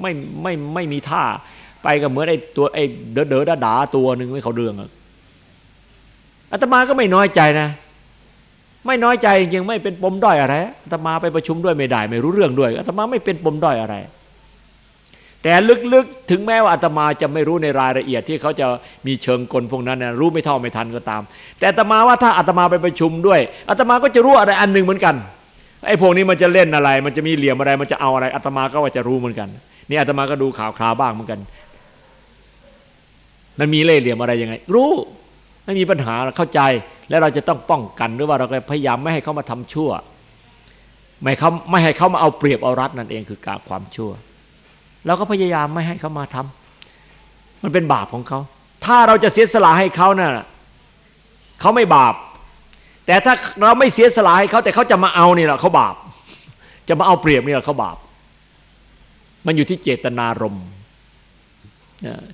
ไม่ไม่ไม่มีท่า ไปก็เหมือนไอ้ตัวไอ้เด๋อเด๋อด่าตัวหนึ่งไม่เขาเรื่องอาตมาก็ไม่น้อยใจนะ ไม่น้อยใจจริงไม่เป็นปมด้อยอะไรอาตมาไปประชุมด้วยไม่ได้ ไม่รู้เรื่องด้วยอาตมาไม่เป็นปมด้อยอะไร แต่ลึกๆ ถึงแม้ว่าอาตมาจะไม่รู้ในรายละเอียดที่เขาจะมีเชิงกลพวกนั้นนะรู้ไม่เท่าไม่ทันก็ตาม แต่อาตมาว่าถ้าอาตมาไปประชุมด้วยอาตมาก็จะรู้อะไรอันหนึ่งเหมือนกันไอ้พวกนี้มันจะเล่นอะไร มันจะมีเหลี่ยมอะไรมันจะเอาอะไรอาตมาก็ว่าจะรู้เหมือนกันนี่อาตมาก็ดูข่าวคราวบ้างเหมือนกัน มันมีเล่เหลี่ยมอะไรยังไง รู้ไม่มีปัญหาเข้าใจและเราจะต้องป้องกันหรือว่าเราก็พยายามไม่ให้เขามาทำชั่ว ไม่เขาไม่ให้เขามาเอาเปรียบเอารัดนั่นเองคือการความชั่ว เราก็พยายามไม่ให้เขามาทำมันเป็นบาปของเขา ถ้าเราจะเสียสละให้เขานะ่ะเขาไม่บาป แต่ถ้าเราไม่เสียสละให้เขาแต่เขาจะมาเอานี่แหละเขาบาป จะมาเอาเปรียบนี่แหละเขาบาป มันอยู่ที่เจตนารมณ์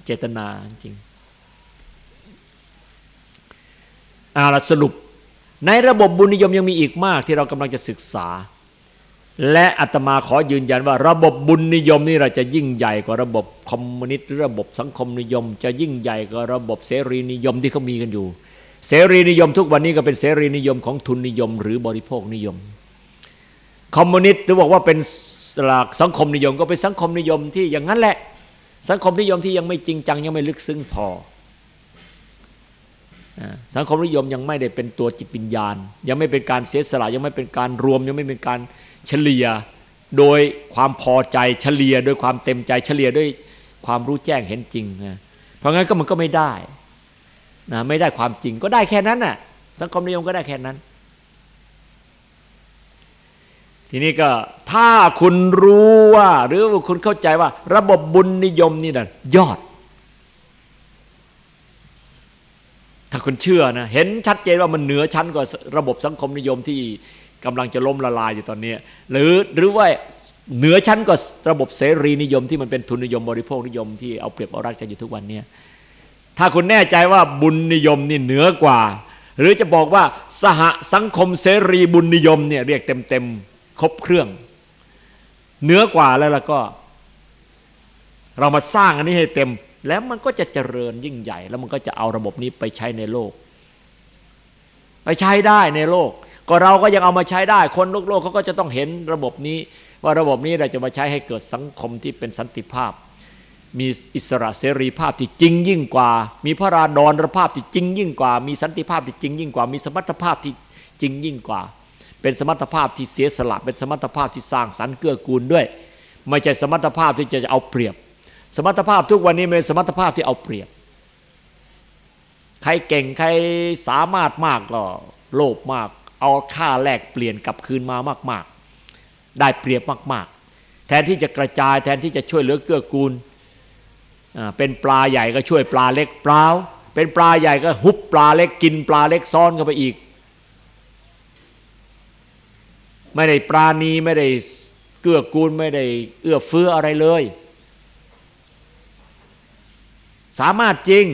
เจตนาจริงอาลสรุป ในระบบบุญนิยมยังมีอีกมากที่เรากำลังจะศึกษา และอาตมาขอยืนยันว่าระบบบุญนิยมนี่เราจะยิ่งใหญ่กว่าระบบคอมมิวนิสต์ระบบสังคมนิยม จะยิ่งใหญ่กว่าระบบเสรีนิยมที่เขามีกันอยู่ เสรีนิยมทุกวันนี้ก็เป็นเสรีนิยมของทุนนิยม หรือบริโภคนิยม คอมมิวนิสต์หรือบอกว่าเป็นหลักสังคมนิยมก็เป็นสังคมนิยมที่อย่างนั้นแหละ สังคมนิยมที่ยังไม่จริงจังยังไม่ลึกซึ้งพอสังคมนิยมยังไม่ได้เป็นตัวจิตวิญญาณ ยังไม่เป็นการเสียสละยังไม่เป็นการรวมยังไม่เป็นการ เฉลี่ยโดยความพอใจเฉลี่ยโดยความเต็มใจเฉลี่ยด้วยความรู้แจ้งเห็นจริงนะเพราะงั้นก็มันก็ไม่ได้นะไม่ได้ความจริงก็ได้แค่นั้นน่ะสังคมนิยมก็ได้แค่นั้น ทีนี้ก็ถ้าคุณรู้ว่า หรือว่าคุณเข้าใจว่า ระบบบุญนิยมนี่นะยอด ถ้าคุณเชื่อนะเห็นชัดเจนว่ามันเหนือชั้นกว่าระบบสังคมนิยมที่ กำลังจะล้มละลายอยู่ตอนนี้ หรือหรือว่าเหนือชั้นกว่าระบบเสรีนิยมที่มันเป็นทุนนิยมบริโภคนิยมที่เอาเปรียบเอารัดกันอยู่ทุกวันนี้ถ้าคุณแน่ใจว่าบุญนิยมนี่เหนือกว่า หรือจะบอกว่าสหสังคมเสรีบุญนิยมเนี่ยเรียกเต็มเต็มครบเครื่อง เหนือกว่าแล้วล่ะก็ เรามาสร้างอันนี้ให้เต็ม แล้วมันก็จะเจริญยิ่งใหญ่ แล้วมันก็จะเอาระบบนี้ไปใช้ในโลก ไปใช้ได้ในโลก ก็เราก็ยังเอามาใช้ได้ คนโลกโลกเขาก็จะต้องเห็นระบบนี้ ว่าระบบนี้เราจะมาใช้ให้เกิดสังคมที่เป็นสันติภาพ มีอิสระเสรีภาพที่จริงยิ่งกว่า มีพระราดอนรภาพที่จริงยิ่งกว่า มีสันติภาพที่จริงยิ่งกว่า มีสมรรถภาพที่จริงยิ่งกว่า เป็นสมรรถภาพที่เสียสละเป็นสมรรถภาพที่สร้างสรรค์เกื้อกูลด้วย ไม่ใช่สมรรถภาพที่จะเอาเปรียบ สมรรถภาพทุกวันนี้เป็นสมรรถภาพที่เอาเปรียบ ใครเก่งใครสามารถมากก็โลภมาก เอาค่าแลกเปลี่ยนกลับคืนมามาก ๆ ได้เปรียบมาก ๆ แทนที่จะกระจายแทนที่จะช่วยเหลือเกื้อกูลเป็นปลาใหญ่ก็ช่วยปลาเล็กเปล่าเป็นปลาใหญ่ก็หุบปลาเล็กกินปลาเล็กซ้อนเข้าไปอีก ไม่ได้ปราณีไม่ได้เกื้อกูลไม่ได้เอื้อเฟื้ออะไรเลย สามารถจริง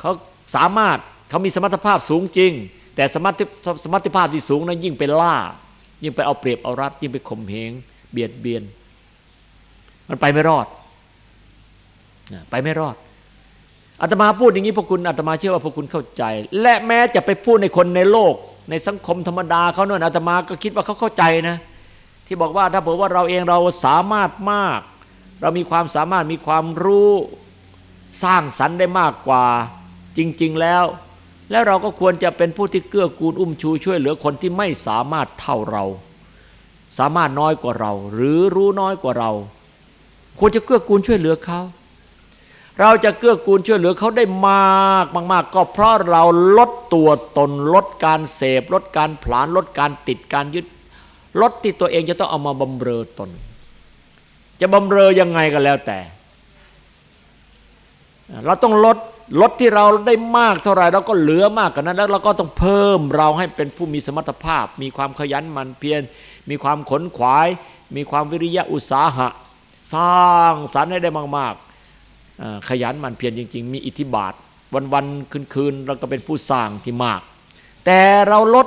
เขาสามารถเขามีสมรรถภาพสูงจริง แต่สมรรถสมรรถภาพที่สูงนั้นยิ่งเป็นล่า ยิ่งไปเอาเปรียบเอารัดยิ่งไปข่มเหงเบียดเบียน มันไปไม่รอดไปไม่รอดอาตมาพูดอย่างนี้พวกคุณอาตมาเชื่อว่าพวกคุณเข้าใจ และแม้จะไปพูดในคนในโลก ในสังคมธรรมดาเขาเนี่ยอาตมาก็คิดว่าเขาเข้าใจนะ ที่บอกว่าถ้าบอกว่าเราเองเราสามารถมาก เรามีความสามารถมีความรู้สร้างสรรค์ได้มากกว่าจริง ๆ แล้ว แล้วเราก็ควรจะเป็นผู้ที่เกื้อกูลอุ้มชูช่วยเหลือคนที่ไม่สามารถเท่าเรา สามารถน้อยกว่าเรา หรือรู้น้อยกว่าเรา ควรจะเกื้อกูลช่วยเหลือเขาเราจะเกื้อกูลช่วยเหลือเขาได้มากมากๆก็เพราะเราลดตัวตนลดการเสพ ลดการผลานลดการติดการยึด ลดที่ตัวเองจะต้องเอามาบำเรอตน จะบำเรอยังไงก็แล้วแต่ เราต้องลด ลดที่เราได้มากเท่าไรเราก็เหลือมากกว่านั้น แล้วเราก็ต้องเพิ่มเราให้เป็นผู้มีสมรรถภาพ มีความขยันหมั่นเพียรมีความขนขวาย มีความวิริยะอุตสาหะ สร้างสรรค์ให้ได้มากๆขยันหมั่นเพียรจริง ๆ มีอิทธิบาท วันๆคืนๆเราก็เป็นผู้สร้างที่มาก แต่เราลด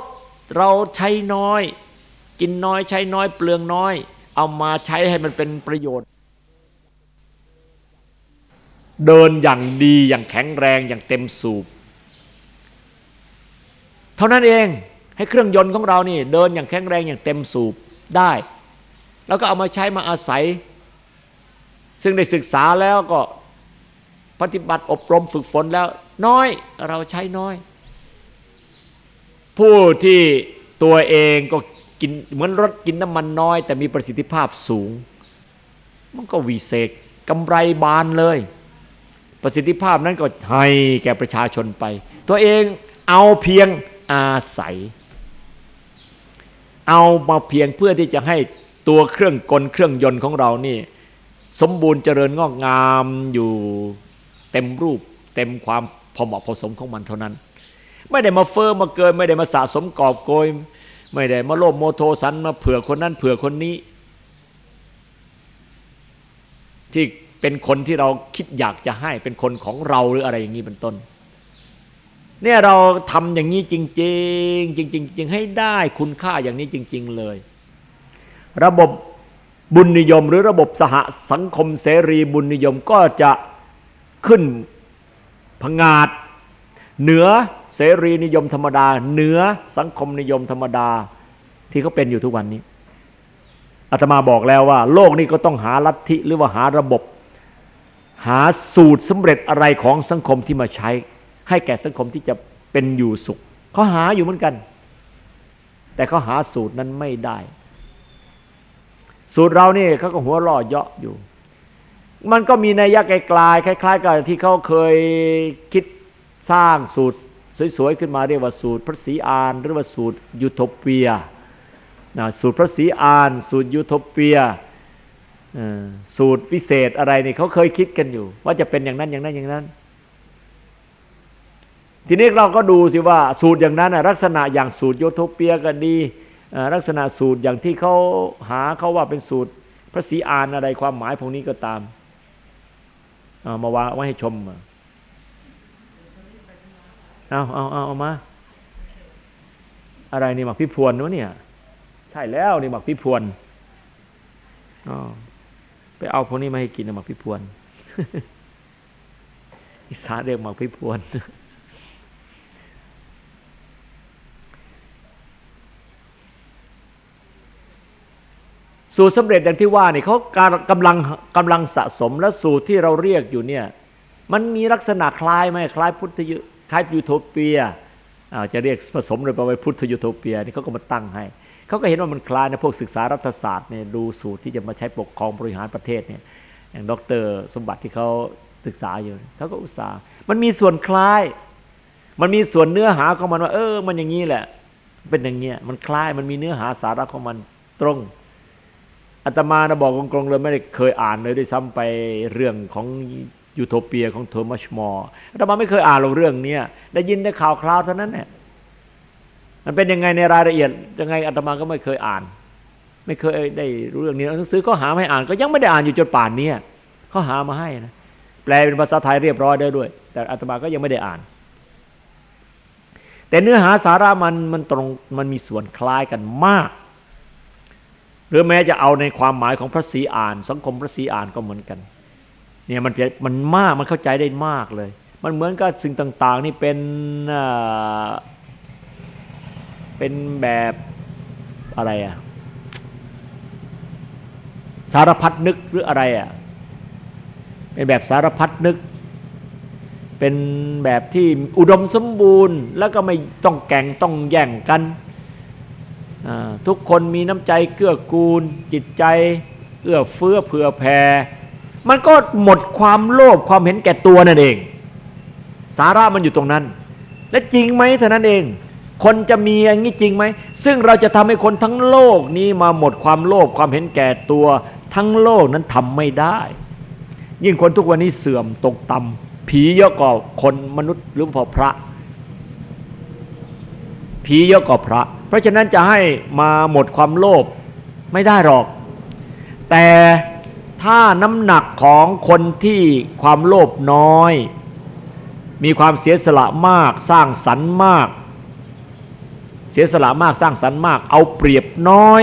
เราใช้น้อย กินน้อยใช้น้อยเปลืองน้อย เอามาใช้ให้มันเป็นประโยชน์ เดินอย่างดีอย่างแข็งแรงอย่างเต็มสูบ เท่านั้นเองให้เครื่องยนต์ของเรานี่ เดินอย่างแข็งแรงอย่างเต็มสูบได้ แล้วก็เอามาใช้มาอาศัย ซึ่งได้ศึกษาแล้วก็ปฏิบัติอบรมฝึกฝนแล้ว น้อยเราใช้น้อย ผู้ที่ตัวเองก็กินเหมือนรถกินน้ำมันน้อย แต่มีประสิทธิภาพสูง มันก็วิเศษกำไรบานเลย ประสิทธิภาพนั้นก็ให้แก่ประชาชนไป ตัวเองเอาเพียงอาศัย เอามาเพียงเพื่อที่จะให้ตัวเครื่องกลเครื่องยนต์ของเรานี่ สมบูรณ์เจริญงอกงามอยู่เต็มรูป เต็มความพอเหมาะพอสมของมันเท่านั้น ไม่ได้มาเฟอ้อมาเกิน ไม่ได้มาสะสมกอบโกย ไม่ได้มาโลภโมโทสันมาเผื่อคนนั้นเผื่อคนนี้ ที่ เป็นคนที่เราคิดอยากจะให้เป็นคนของเราหรืออะไรอย่างนี้เป็นต้น เนี่ยเราทำอย่างนี้จริง ๆ จริงๆจริงให้ได้คุณค่าอย่างนี้จริง ๆเลย ระบบบุญนิยม หรือระบบสหสังคมเสรีบุญนิยมก็จะขึ้นพงาดเหนือเสรีนิยมธรรมดา เหนือสังคมนิยมธรรมดาที่เขาเป็นอยู่ทุกวันนี้อาตมาบอกแล้วว่า โลกนี้ก็ต้องหาลัทธิหรือว่าหาระบบ หาสูตรสำเร็จอะไรของสังคมที่มาใช้ ให้แก่สังคมที่จะเป็นอยู่สุขเขาหาอยู่เหมือนกัน แต่เขาหาสูตรนั้นไม่ได้ สูตรเรานี่เขาก็หัวล่อเยาะอยู่ มันก็มีในยะไกลๆคล้าย ๆ กับที่เขาเคยคิดสร้างสูตรสวยๆขึ้นมาเรียกว่าสูตรพระศรีอานหรือว่าสูตรยูโทเปียนะสูตรพระศรีอาน สูตรยูโทเปีย สูตรพิเศษอะไรนี่เขาเคยคิดกันอยู่ ว่าจะเป็นอย่างนั้นอย่างนั้นอย่างนั้น ทีนี้เราก็ดูสิว่าสูตรอย่างนั้นลักษณะอย่างสูตรโยโทเปียก็ดีลักษณะสูตรอย่างที่เขาหาเขาว่าเป็นสูตรพระศรีอานอะไรความหมายพวกนี้ก็ตามามาวางไว้ให้ชมเอาเอาเอาเอามา อะไรนี่หมักพิพวนนู้นเนี่ย ใช่แล้วนี่หมักพิพวนอ๋อ ไปเอาพวกนี้มาให้กินหมักพิพวนอิสาเรียกหมักพิพวนสูตรสำเร็จดังที่ว่านี่เขาการกำลังกำลังสะสมและสูตรที่เราเรียกอยู่เนี่ย มันมีลักษณะคล้ายไหมคล้ายพุทธยุคล้ายยูโทเปียจะเรียกผสมเลยไปพุทธยูโทเปียนี่เขาก็มาตั้งให้ เขาก็เห็นว่ามันคล้ายนะพวกศึกษารัฐศาสตร์เนี่ยดูสูตรที่จะมาใช้ปกครองบริหารประเทศเนี่ยอย่างดรสมบัติที่เขาศึกษาอยู่เขาก็อุตส่าห์มันมีส่วนคล้าย มันมีส่วนเนื้อหาของมันว่า เออ มันอย่างนี้แหละ เป็นอย่างเงี้ยมันคล้ายมันมีเนื้อหาสาระของมันตรงอาตมานะบอกตรงๆเลยไม่ได้เคยอ่านเลยด้วยซ้ำไปเรื่องของยูโทเปียของโทมัสมอร์อาตมาไม่เคยอ่านเรื่องนี้ได้ยินได้ข่าวคราวเท่านั้นเนี่ย มันเป็นยังไงในรายละเอียดยังไงอาตมาก็ไม่เคยอ่าน ไม่เคยได้รู้เรื่องนี้หนังสือเขาหามาให้อ่าน ก็ยังไม่ได้อ่านอยู่จนป่านนี้เขาหามาให้นะแปลเป็นภาษาไทยเรียบร้อยได้ด้วย แต่อาตมาก็ยังไม่ได้อ่าน แต่เนื้อหาสาระมันมันตรงมันมีส่วนคล้ายกันมาก หรือแม้จะเอาในความหมายของพระศรีอ่าน สังคมพระศรีอ่านก็เหมือนกันเนี่ยมันมันมากมันเข้าใจได้มากเลย มันเหมือนกับสิ่งต่าง ๆ นี่เป็น เป็นแบบอะไรอะสารพัดนึกหรืออะไรอะเป็นแบบสารพัดนึก เป็นแบบที่อุดมสมบูรณ์ แล้วก็ไม่ต้องแก่งต้องแย่งกัน ทุกคนมีน้ำใจเกื้อกูล จิตใจเอื้อเฟื้อเผื่อแผ่มันก็หมดความโลภความเห็นแก่ตัวนั่นเอง สาระมันอยู่ตรงนั้น และจริงไหมเท่านั้นเอง คนจะมีอย่างนี้จริงไหม ซึ่งเราจะทำให้คนทั้งโลกนี้มาหมดความโลภความเห็นแก่ตัวทั้งโลกนั้นทำไม่ได้ ยิ่งคนทุกวันนี้เสื่อมตกต่ำผีเยอะกว่าคนมนุษย์หรือพอพระ ผีเยอะกว่าพระ เพราะฉะนั้นจะให้มาหมดความโลภไม่ได้หรอก แต่ถ้าน้ำหนักของคนที่ความโลภน้อย มีความเสียสละมากสร้างสรรค์มาก เสียสละมากสร้างสรรค์มาก เอาเปรียบน้อย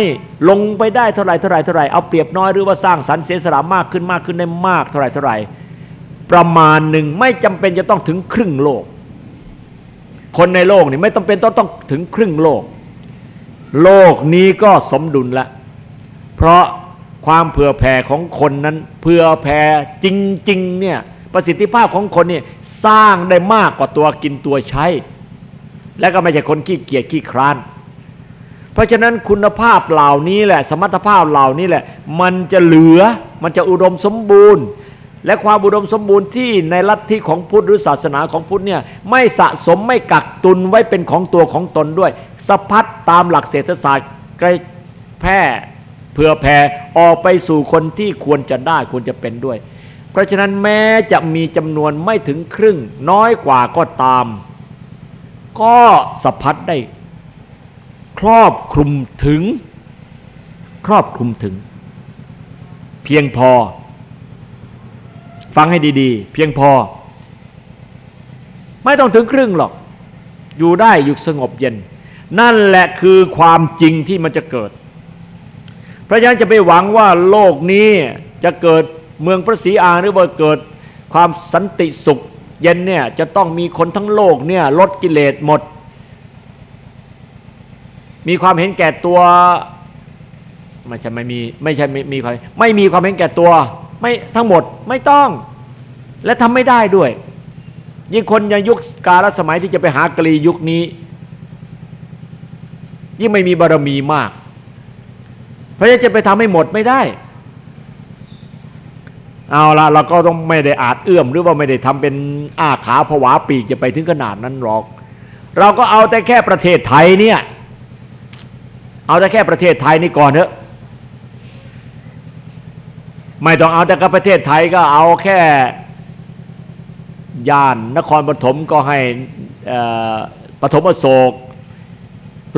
ลงไปได้เท่าไรเท่าไรเท่าไรเอาเปรียบน้อยหรือว่าสร้างสรรค์เสียสละมากขึ้นมากขึ้นได้มากเท่าไรเท่าไรประมาณหนึ่งไม่จำเป็นจะต้องถึงครึ่งโลก คนในโลกนี่ไม่ต้องเป็นต้องต้องถึงครึ่งโลก โลกนี้ก็สมดุลละ เพราะความเผื่อแผ่ของคนนั้นเผื่อแผ่จริงๆเนี่ยประสิทธิภาพของคนนี่สร้างได้มากกว่าตัวกินตัวใช้ และก็ไม่ใช่คนขี้เกียจขี้คร้าน เพราะฉะนั้นคุณภาพเหล่านี้แหละ สมรรถภาพเหล่านี้แหละ มันจะเหลือมันจะอุดมสมบูรณ์ และความอุดมสมบูรณ์ที่ในลัทธิของพุทธหรือศาสนาของพุทธเนี่ยไม่สะสมไม่กักตุนไว้เป็นของตัวของตนด้วยสะพัดตามหลักเศรษฐศาสตร์ใกล้แพร่เพื่อแผ่ออกไปสู่คนที่ควรจะได้ควรจะเป็นด้วย เพราะฉะนั้นแม้จะมีจำนวนไม่ถึงครึ่งน้อยกว่าก็ตาม ก็สะพัดได้ ครอบคลุมถึง ครอบคลุมถึง เพียงพอ ฟังให้ดีๆ เพียงพอ ไม่ต้องถึงครึ่งหรอก อยู่ได้อยู่สงบเย็น นั่นแหละคือความจริงที่มันจะเกิด เพราะฉะนั้นจะไปหวังว่าโลกนี้จะเกิดเมืองพระศรีอาหรือว่าเกิดความสันติสุข เย็นเนี่ยจะต้องมีคนทั้งโลกเนี่ยลดกิเลสหมด มีความเห็นแก่ตัวไม่ใช่ไม่มีไม่ใช่ไม่มีความไม่มีความเห็นแก่ตัว ไม่ทั้งหมดไม่ต้อง และทำไม่ได้ด้วย ยิ่งคนยังยุคกาลสมัยที่จะไปหากรียุคนี้ ยิ่งไม่มีบารมีมาก เพราะฉะนั้นจะไปทำให้หมดไม่ได้ เอาละเราก็ต้องไม่ได้อาจเอื้อมหรือว่าไม่ได้ทำเป็นอ้าขาผวาปีกจะไปถึงขนาดนั้นหรอก เราก็เอาแต่แค่ประเทศไทยเนี่ยเอาแต่แค่ประเทศไทยนี่ก่อนเถอะไม่ต้องเอาแต่กับประเทศไทยก็เอาแค่ย่านนครปฐมก็ให้ปฐมโศก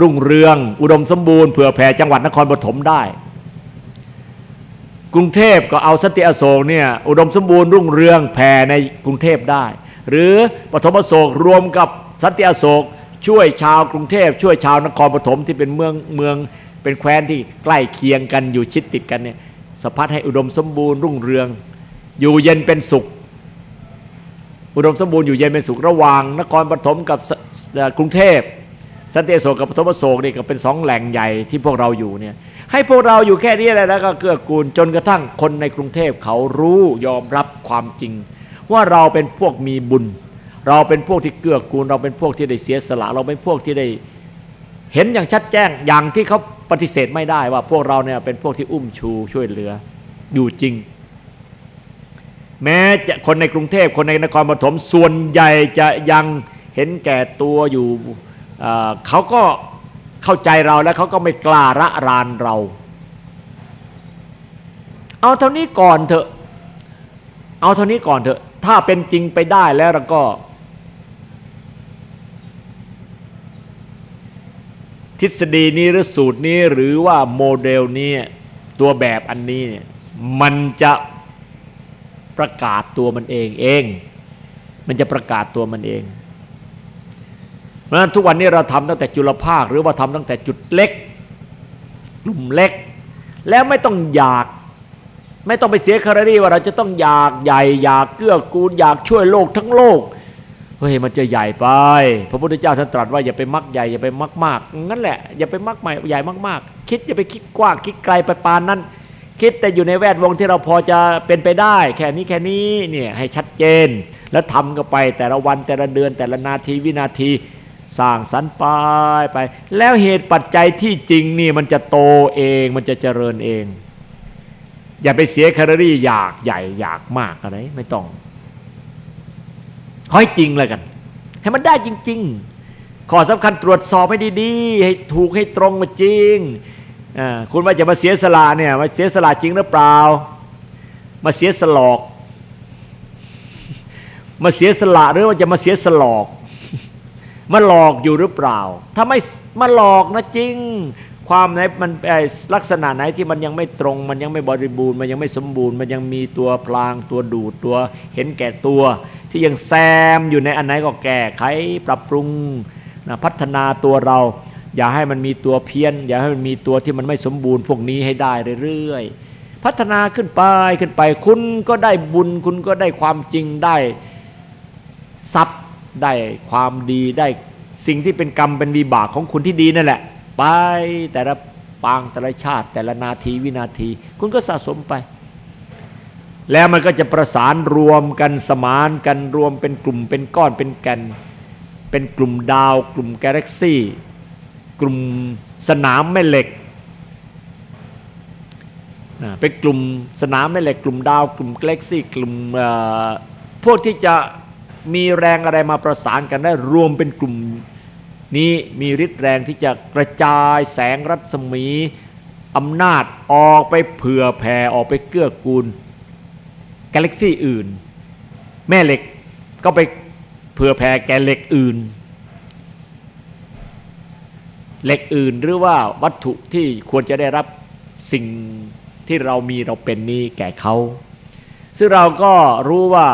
รุ่งเรือง อุดมสมบูรณ์เผื่อแผ่จังหวัดนครปฐมได้ กรุงเทพก็เอาสติอโศกเนี่ยอุดมสมบูรณ์รุ่งเรืองแผ่ในกรุงเทพได้ หรือปฐมอโศกรวมกับสัติอโศกช่วยชาวกรุงเทพ ช่วยชาวนครปฐมที่เป็นเมืองเมืองเป็นแคว้นที่ใกล้เคียงกันอยู่ชิดติดกันเนี่ยสะพัดให้อุดมสมบูรณ์รุ่งเรือง อยู่เย็นเป็นสุข อุดมสมบูรณ์อยู่เย็นเป็นสุขระหว่าง นครปฐมกับกรุงเทพสันติโศกกับปฐมโศกนี่ก็เป็นสองแหล่งใหญ่ที่พวกเราอยู่เนี่ย ให้พวกเราอยู่แค่นี้แหละแล้วก็เกื้อกูลจนกระทั่งคนในกรุงเทพเขารู้ยอมรับความจริง ว่าเราเป็นพวกมีบุญ เราเป็นพวกที่เกื้อกูล เราเป็นพวกที่ได้เสียสละ เราเป็นพวกที่ได้เห็นอย่างชัดแจ้งอย่างที่เขาปฏิเสธไม่ได้ว่าพวกเราเนี่ยเป็นพวกที่อุ้มชูช่วยเหลืออยู่จริง แม้จะคนในกรุงเทพคนในนครปฐมส่วนใหญ่จะยังเห็นแก่ตัวอยู่เขาก็ เข้าใจเราแล้วเขาก็ไม่กล้าระรานเรา เอาเท่านี้ก่อนเถอะ เอาเท่านี้ก่อนเถอะ ถ้าเป็นจริงไปได้แล้วเราก็ ทฤษฎีนี้หรือสูตรนี้หรือว่าโมเดลนี้ตัวแบบอันนี้เนี่ยมันจะประกาศตัวมันเองเอง มันจะประกาศตัวมันเอง เพราะฉะนั้นทุกวันนี้เราทำตั้งแต่จุลภาค หรือว่าทำตั้งแต่จุดเล็กกลุ่มเล็ก แล้วไม่ต้องอยาก ไม่ต้องไปเสียคารารีว่าเราจะต้องอยากใหญ่อยากเกื้อกูลอยากช่วยโลกทั้งโลกเฮ้ยมันจะใหญ่ไป พระพุทธเจ้าท่านตรัสว่าอย่าไปมักใหญ่อย่าไปมักมากงั้นแหละอย่าไปมักใหม่ใหญ่มากๆ คิดอย่าไปคิดกว้างคิดไกลไปปานนั้น คิดแต่อยู่ในแวดวงที่เราพอจะเป็นไปได้ แค่นี้แค่นี้เนี่ยให้ชัดเจน แล้วทำกันไปแต่ละวันแต่ละเดือนแต่ละนาทีวินาที สร้างสรรค์ไปไป แล้วเหตุปัจจัยที่จริงนี่มันจะโตเองมันจะเจริญเอง อย่าไปเสียแคลอรี่อยากใหญ่อยากมากอะไรไม่ต้องขอให้จริงเลยกัน ให้มันได้จริง ๆ ข้อสำคัญตรวจสอบให้ดีๆ ให้ถูกให้ตรงมาจริงคุณว่าจะมาเสียสละเนี่ยมาเสียสละจริงหรือเปล่า มาเสียสลอก มาเสียสละหรือว่าจะมาเสียสลอก มาหลอกอยู่หรือเปล่า ถ้าไม่มาหลอกนะจริง ความไหนมันลักษณะไหนที่มันยังไม่ตรง มันยังไม่บริบูรณ์มันยังไม่สมบูรณ์ มันยังมีตัวพลางตัวดูดตัวเห็นแก่ตัว ที่ยังแซมอยู่ในอันไหนก็แก้ไขปรับปรุงนะพัฒนาตัวเรา อย่าให้มันมีตัวเพี้ยน อย่าให้มันมีตัวที่มันไม่สมบูรณ์พวกนี้ให้ได้เรื่อยๆพัฒนาขึ้นไปขึ้นไปคุณก็ได้บุญคุณก็ได้ความจริงได้ทรัพย์ ได้ความดีได้สิ่งที่เป็นกรรมเป็นวิบากของคุณที่ดีนั่นแหละ ไปแต่ละปางแต่ละชาติ แต่ละนาทีวินาที คุณก็สะสมไป แล้วมันก็จะประสานรวมกันสมานกันรวมเป็นกลุ่มเป็นก้อนเป็นแกนเป็นกลุ่มดาว กลุ่มกาแล็กซี่ กลุ่มสนามแม่เหล็กนะเป็นกลุ่มสนามแม่เหล็ก กลุ่มดาว กลุ่มกาแล็กซี่ กลุ่มพวกที่จะ มีแรงอะไรมาประสานกันได้รวมเป็นกลุ่ม นี้มีฤทธิ์แรงที่จะกระจายแสงรัศมีอำนาจออกไปเผื่อแผ่ออกไปเกื้อกูลกาแล็กซี่อื่น แม่เหล็กก็ไปเผื่อแผ่แกเหล็กอื่น เหล็กอื่นหรือว่าวัตถุที่ควรจะได้รับสิ่งที่เรามีเราเป็นนี้แก่เขา ซึ่งเราก็รู้ว่า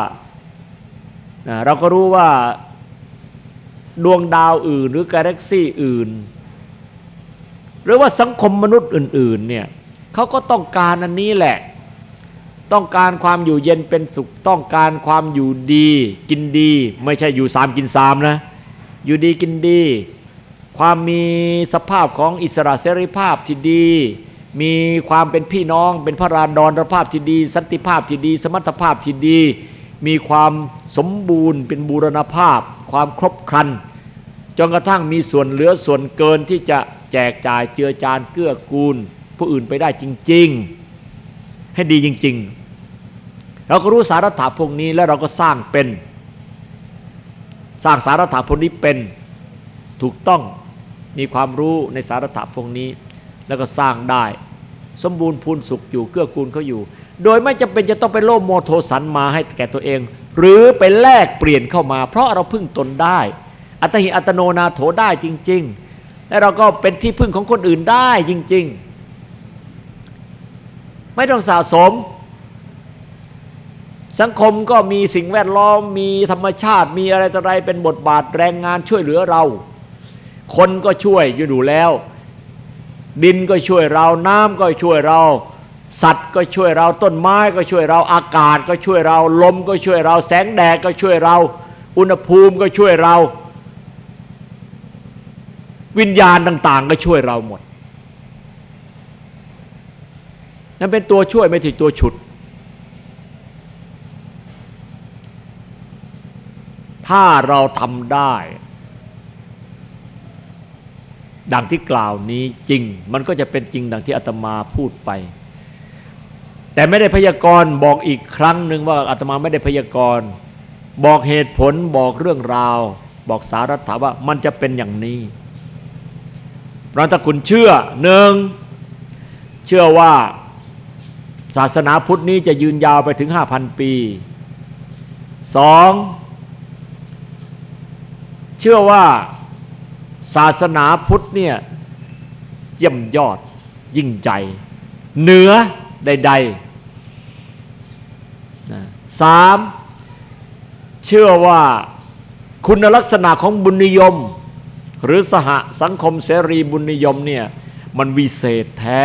นะเราก็รู้ว่าดวงดาวอื่นหรือกาแล็กซี่อื่น หรือว่าสังคมมนุษย์อื่น ๆ เนี่ยเขาก็ต้องการอันนี้แหละ ต้องการความอยู่เย็นเป็นสุขต้องการความอยู่ดีกินดี ไม่ใช่อยู่สามกินสามนะ อยู่ดีกินดี ความมีสภาพของอิสระเสรีภาพที่ดี มีความเป็นพี่น้องเป็นพระราดอนภาพที่ดี สันติภาพที่ดี สมรรถภาพที่ดี มีความ สมบูรณ์เป็นบูรณภาพ ความครบครันจนกระทั่งมีส่วนเหลือส่วนเกินที่จะแจกจ่ายเจือจานเกื้อกูล ผู้อื่นไปได้จริง ๆ ให้ดีจริง ๆ เราก็รู้สารถาพวกนี้แล้วเราก็สร้างเป็น สร้างสารถาพวกนี้เป็นถูกต้องมีความรู้ในสารถะพวกนี้ แล้วก็สร้างได้ สมบูรณ์พูนสุขอยู่เกื้อกูลเขาอยู่ โดยไม่จำเป็นจะต้องไปโลภโมโทสันมาให้แก่ตัวเอง หรือไปแลกเปลี่ยนเข้ามา เพราะเราพึ่งตนได้ อัตหิอัตโนนาโถได้จริง ๆ และเราก็เป็นที่พึ่งของคนอื่นได้จริง ๆ ไม่ต้องสะสม สังคมก็มีสิ่งแวดล้อมมีธรรมชาติมีอะไรต่ออะไรเป็นบทบาทแรงงานช่วยเหลือเรา คนก็ช่วยอยู่ดูแล้ว ดินก็ช่วยเราน้ำก็ช่วยเรา สัตว์ก็ช่วยเราต้นไม้ก็ช่วยเราอากาศก็ช่วยเราลมก็ช่วยเราแสงแดดก็ช่วยเรา อุณหภูมิก็ช่วยเรา วิญญาณต่าง ๆ ก็ช่วยเราหมดนั่นเป็นตัวช่วยไม่ใช่ตัวฉุด ถ้าเราทำได้ ดังที่กล่าวนี้จริง มันก็จะเป็นจริงดังที่อาตมาพูดไป แต่ไม่ได้พยากรณ์บอกอีกครั้งหนึ่งว่าอาตมาไม่ได้พยากรณ์บอกเหตุผลบอกเรื่องราว บอกสารัตถาว่ามันจะเป็นอย่างนี้เพราะถ้าคุณเชื่อหนึ่งเชื่อว่าศาสนาพุทธนี้จะยืนยาวไปถึงห้าพันปีสองเชื่อว่าศาสนาพุทธเนี่ยเยี่ยมยอดยิ่งใหญ่เหนือใด ๆ สามเชื่อว่าคุณลักษณะของบุญนิยม หรือสหสังคมเสรีบุญนิยมเนี่ยมันวิเศษแท้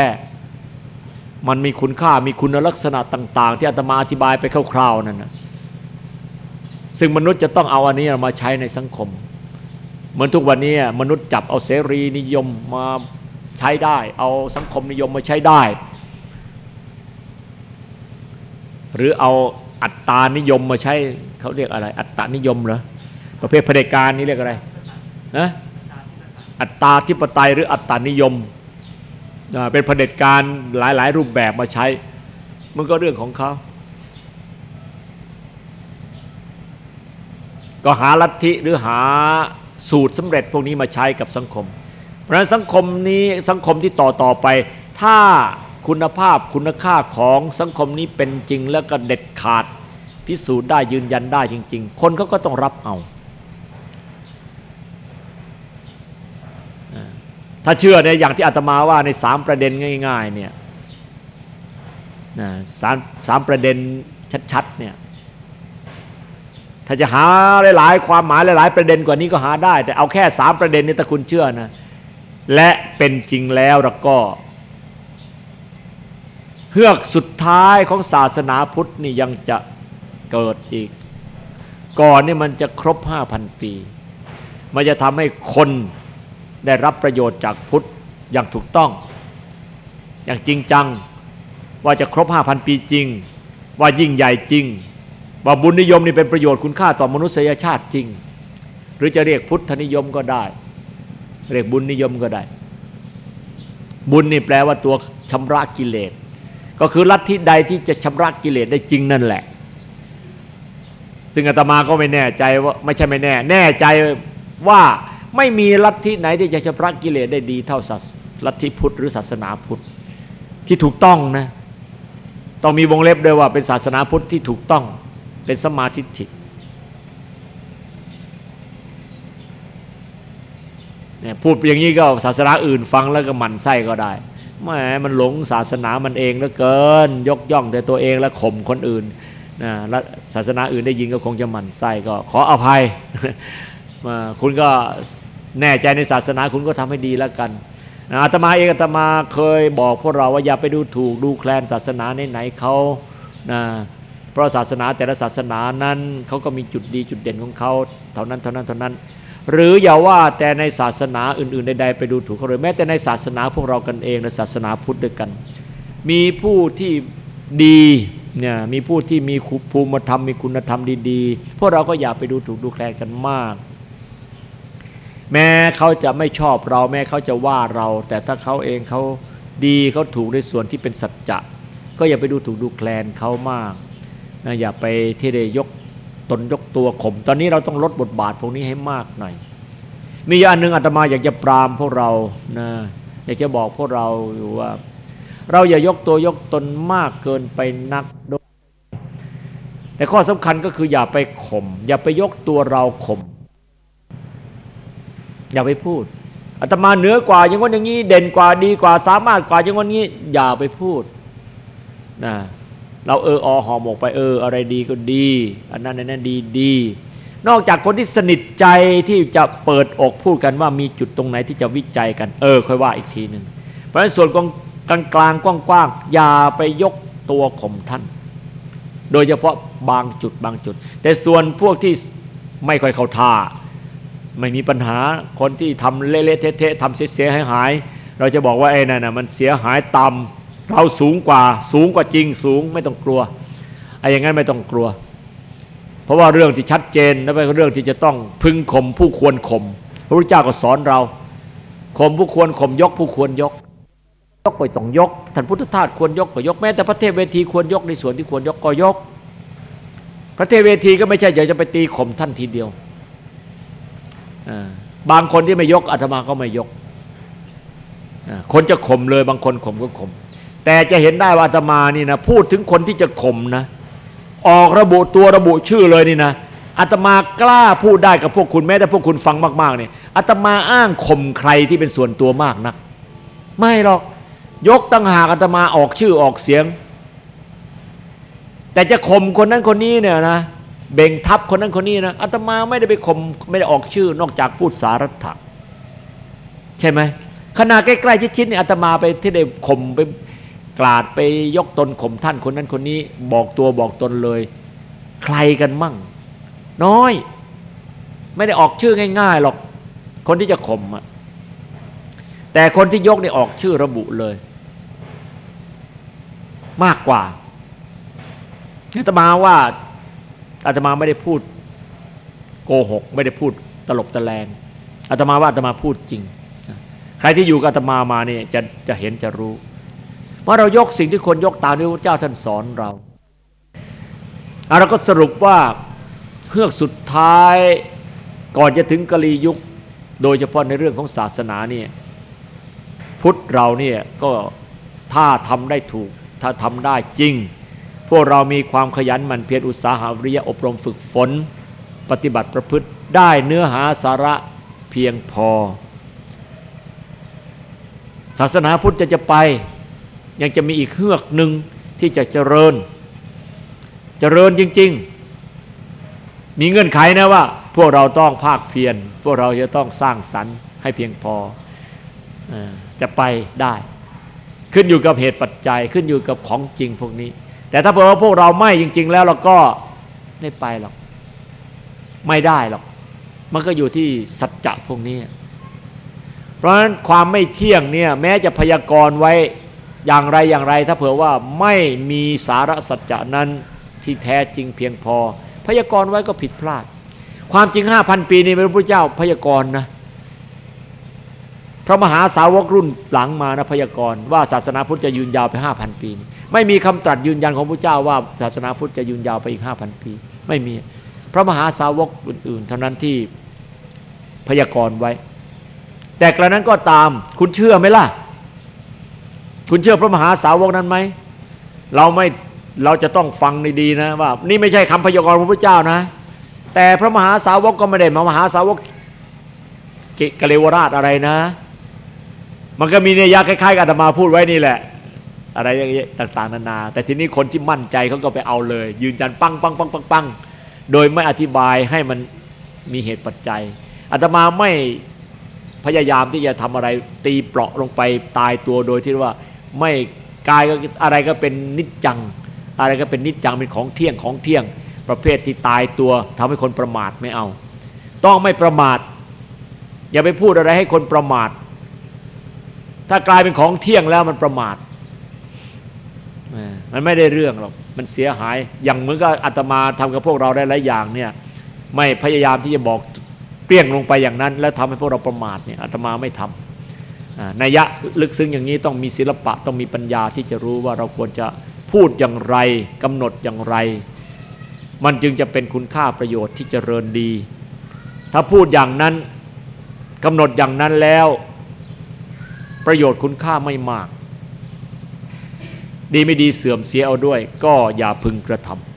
มันมีคุณค่ามีคุณลักษณะต่าง ๆ ที่อาตมาอธิบายไปคร่าวๆนั่นนะซึ่งมนุษย์จะต้องเอาอันนี้มาใช้ในสังคม เหมือนทุกวันนี้มนุษย์จับเอาเสรีนิยมมาใช้ได้ เอาสังคมนิยมมาใช้ได้ หรือเอา อัตตานิยมมาใช้เขาเรียกอะไร อัตตานิยมเหรอประเภทเผด็จการนี่เรียกอะไรนะอัตตาธิปไตยหรืออัตตานิยมเป็นเผด็จการหลาย ๆ รูปแบบมาใช้ มันก็เรื่องของเขาก็หาลัทธิหรือหาสูตรสำเร็จพวกนี้มาใช้กับสังคม เพราะฉะนั้นสังคมนี้สังคมที่ต่อต่อไป ถ้า คุณภาพคุณค่าของสังคมนี้เป็นจริงแล้วก็เด็ดขาด พิสูจน์ได้ยืนยันได้จริง ๆ คนเขาก็ต้องรับเอา ถ้าเชื่อในอย่างที่อาตมาว่าในสามประเด็นง่าย ๆ เนี่ยสามสามประเด็นชัดๆเนี่ยถ้าจะหาหลายๆความหมายหลายๆประเด็นกว่านี้ก็หาได้ แต่เอาแค่สามประเด็นนี้ถ้าคุณเชื่อนะ และเป็นจริงแล้วแล้วก็ เฮือกสุดท้ายของศาสนาพุทธนี่ยังจะเกิดอีก ก่อนนี่มันจะครบห้าพันปี มันจะทำให้คนได้รับประโยชน์จากพุทธอย่างถูกต้อง อย่างจริงจังว่าจะครบห้าพันปีจริง ว่ายิ่งใหญ่จริง ว่าบุญนิยมนี่เป็นประโยชน์คุณค่าต่อมนุษยชาติจริง หรือจะเรียกพุทธนิยมก็ได้ เรียกบุญนิยมก็ได้ บุญนี่แปลว่าตัวชำระกิเลส ก็คือลัทธิใดที่จะชำระกิเลสได้จริงนั่นแหละ ซึ่งอาตมาก็ไม่แน่ใจว่าไม่ใช่ไม่แน่ แน่ใจว่าไม่มีลัทธิไหนที่จะชำระกิเลสได้ดีเท่าศาสลัทธิพุทธหรือศาสนาพุทธที่ถูกต้องนะต้องมีวงเล็บด้วยว่าเป็นศาสนาพุทธที่ถูกต้องเป็นสมาธิิเนี่ยพูดอย่างนี้ก็ศาสนาอื่นฟังแล้วก็หมันไส้ก็ได้ แหมมันหลงศาสนามันเองเหลือเกิน ยกย่องแต่ตัวเองแล้วข่มคนอื่นนะแล้วศาสนาอื่นได้ยินก็คงจะหมั่นไส้ก็ขออภัยคุณก็แน่ใจในศาสนาคุณก็ทำให้ดีแล้วกันอาตมาเองอาตมาเคยบอกพวกเราว่าอย่าไปดูถูกดูแคลนศาสนาไหนๆเขานะเพราะศาสนาแต่ละศาสนานั้นเขาก็มีจุดดีจุดเด่นของเขาเท่านั้นเท่านั้นเท่านั้น หรืออย่าว่าแต่ในศาสนาอื่นๆใดๆไปดูถูกเขาเลยแม้แต่ในศาสนาพวกเรากันเองในศาสนาพุทธด้วยกัน มีผู้ที่ดีเนี่ยมีผู้ที่มีภูมิธรรมมีคุณธรรมดีๆ พวกเราก็อย่าไปดูถูกดูแคลนกันมาก แม้เขาจะไม่ชอบเราแม้เขาจะว่าเรา แต่ถ้าเขาเองเขาดีเขาถูกในส่วนที่เป็นสัจจะก็อย่าไปดูถูกดูแคลนเขามากนะอย่าไปที่ได้ยก ตนยกตัวข่มตอนนี้เราต้องลดบทบาทพวกนี้ให้มากหน่อย มีอย่างหนึ่งอาตมาอยากจะปรามพวกเรานะอยากจะบอกพวกเราอยู่ว่า เราอย่ายกตัวยกตนมากเกินไปนักโดยแต่ข้อสำคัญก็คืออย่าไปข่มอย่าไปยกตัวเราข่มอย่าไปพูดอาตมาเหนือกว่าอย่างนั้นอย่างนี้เด่นกว่าดีกว่าสามารถกว่าอย่างนั้นนี้อย่าไปพูดนะ เราเอออห่อมกไปเออ อะไรดีก็ดี อันนั้นอันนั้นดีดีนอกจากคนที่สนิทใจที่จะเปิดอกพูดกันว่ามีจุดตรงไหนที่จะวิจัยกัน เออค่อยว่าอีกทีหนึ่งเพราะฉะนั้นส่วนกลางกลางกว้างๆอย่าไปยกตัวข่มท่าน โดยเฉพาะบางจุดบางจุด แต่ส่วนพวกที่ไม่ค่อยเข้าท่า ไม่มีปัญหาคนที่ทำเละเทะๆทำเสียหายๆเราจะบอกว่าไอ้นั่นน่ะมันเสียหายต่ำ เราสูงกว่า สูงกว่าจริงสูงไม่ต้องกลัวไอ้อย่างนั้นไม่ต้องกลัว เพราะว่าเรื่องที่ชัดเจนและเป็นเรื่องที่จะต้องพึงข่มผู้ควรข่มพระพุทธเจ้าก็สอนเราข่มผู้ควรข่มยกผู้ควรยก ยกไปต้องยกท่านพุทธทาสควรยกก็ยกแม้แต่พระเทพเวทีควรยกในส่วนที่ควรยกก็ยก พระเทพเวทีก็ไม่ใช่อยากจะไปตีข่มท่านทีเดียวบางคนที่ไม่ยกอาตมาก็ไม่ยกคนจะข่มเลยบางคนข่มก็ข่ม แต่จะเห็นได้ว่าอาตมานี่นะพูดถึงคนที่จะข่มนะ ออกระบุตัวระบุชื่อเลยนี่นะอาตมากล้าพูดได้กับพวกคุณแม้แต่พวกคุณฟังมากๆเนี่ยอาตมาอ้างข่มใครที่เป็นส่วนตัวมากนัก ไม่หรอกยกตั้งหากอาตมาออกชื่อออกเสียง แต่จะข่มคนนั้นคนนี้เนี่ยนะเบ่งทับคนนั้นคนนี้นะอาตมาไม่ได้ไปข่มไม่ได้ออกชื่อนอกจากพูดสารัตถะใช่ไหมขณะใกล้ๆชิดๆเนี่ยอาตมาไปที่ได้ข่มไป กราดไปยกตนข่มท่านคนนั้นคนนี้ บอกตัวบอกตนเลย ใครกันมั่ง น้อย ไม่ได้ออกชื่อง่าย ๆหรอก คนที่จะข่มอะแต่คนที่ยกนี่ออกชื่อระบุเลย มากกว่าอาตมาว่าอาตมาไม่ได้พูดโกหก ไม่ได้พูดตลบตะแลงอาตมาว่าอาตมาพูดจริง ใครที่อยู่กับอาตมามาเนี่ยจะจะเห็นจะรู้ เมื่อเรายกสิ่งที่คนยกตามที่พระเจ้าท่านสอนเราเราก็สรุปว่าเฮือกสุดท้ายก่อนจะถึงกะลียุค โดยเฉพาะในเรื่องของศาสนาเนี่ยพุทธเราเนี่ยก็ถ้าทำได้ถูกถ้าทำได้จริง พวกเรามีความขยันหมั่นเพียรอุตสาหะวิริยะอบรมฝึกฝน ปฏิบัติประพฤติได้เนื้อหาสาระเพียงพอ ศาสนาพุทธจะจะไป ยังจะมีอีกเฮือกหนึ่งที่จะเจริญ เจริญจริง ๆ มีเงื่อนไขนะว่า พวกเราต้องภาคเพียรพวกเราจะต้องสร้างสรรค์ให้เพียงพอจะไปได้ ขึ้นอยู่กับเหตุปัจจัยขึ้นอยู่กับของจริงพวกนี้ แต่ถ้าเผื่อว่าพวกเราไม่จริง ๆ แล้วเราก็ไม่ไปหรอก ไม่ได้หรอก มันก็อยู่ที่สัจจะพวกนี้ เพราะฉะนั้นความไม่เที่ยงเนี่ย แม้จะพยากรณ์ไว้ อย่างไรอย่างไรถ้าเผื่อว่าไม่มีสาระสัจจะนั้นที่แท้จริงเพียงพอ พยากรณ์ไว้ก็ผิดพลาด ความจริงห้าพันปีนี้พระพุทธเจ้าพยากรณ์นะพระมหาสาวกรุ่นหลังมานะพยากรณ์ว่าศาสนาพุทธจะยืนยาวไปห้าพันปี ไม่มีคำตรัสยืนยันของพระเจ้าว่าศาสนาพุทธจะยืนยาวไปอีกห้าพันปี ไม่มีพระมหาสาวกอื่น ๆ เท่านั้นที่พยากรณ์ไว้ แต่กระนั้นก็ตามคุณเชื่อไหมล่ะ คุณเชื่อพระมหาสาวกนั้นไหมเราไม่เราจะต้องฟังดีๆนะว่า นี่ไม่ใช่คำพยากรณ์ของพระเจ้านะ แต่พระมหาสาวกก็ไม่ได้มามหาสาวกกิกเลวราชอะไรนะ มันก็มีเนยยะคล้ายๆกับอาตมาพูดไว้นี่แหละ อะไรอย่างเงี้ยต่างๆนานา แต่ทีนี้คนที่มั่นใจเขาก็ไปเอาเลย ยืนยันปังปังปังปังปังโดยไม่อธิบายให้มันมีเหตุปัจจัยอาตมาไม่พยายามที่จะทำอะไรตีเปราะลงไปตายตัวโดยที่ว่า ไม่กายก็อะไรก็เป็นนิจจัง อะไรก็เป็นนิจจังเป็นของเที่ยงของเที่ยง ประเภทที่ตายตัวทำให้คนประมาทไม่เอา ต้องไม่ประมาท อย่าไปพูดอะไรให้คนประมาท ถ้ากลายเป็นของเที่ยงแล้วมันประมาทมันไม่ได้เรื่องหรอกมันเสียหายอย่างเหมือนกับอาตมาทำกับพวกเราได้หลายอย่างเนี่ยไม่พยายามที่จะบอกเปรี้ยงลงไปอย่างนั้น แล้วทำให้พวกเราประมาทเนี่ยอาตมาไม่ทำ นัยยะลึกซึ้งอย่างนี้ต้องมีศิลปะต้องมีปัญญาที่จะรู้ว่าเราควรจะพูดอย่างไรกำหนดอย่างไร มันจึงจะเป็นคุณค่าประโยชน์ที่เจริญดี ถ้าพูดอย่างนั้นกำหนดอย่างนั้นแล้ว ประโยชน์คุณค่าไม่มาก ดีไม่ดีเสื่อมเสียเอาด้วย ก็อย่าพึงกระทำ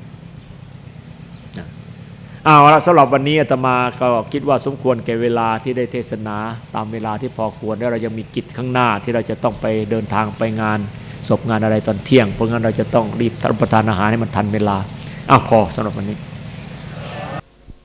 เอาละสำหรับวันนี้อาตมาก็คิดว่าสมควรแก่เวลาที่ได้เทศนา ตามเวลาที่พอควรแล้วเรายังมีกิจข้างหน้าที่เราจะต้องไปเดินทางไปงานศพงานอะไรตอนเที่ยง เพราะงั้นเราจะต้องรีบรับประทานอาหารให้มันทันเวลาอ้าวพอสำหรับวันนี้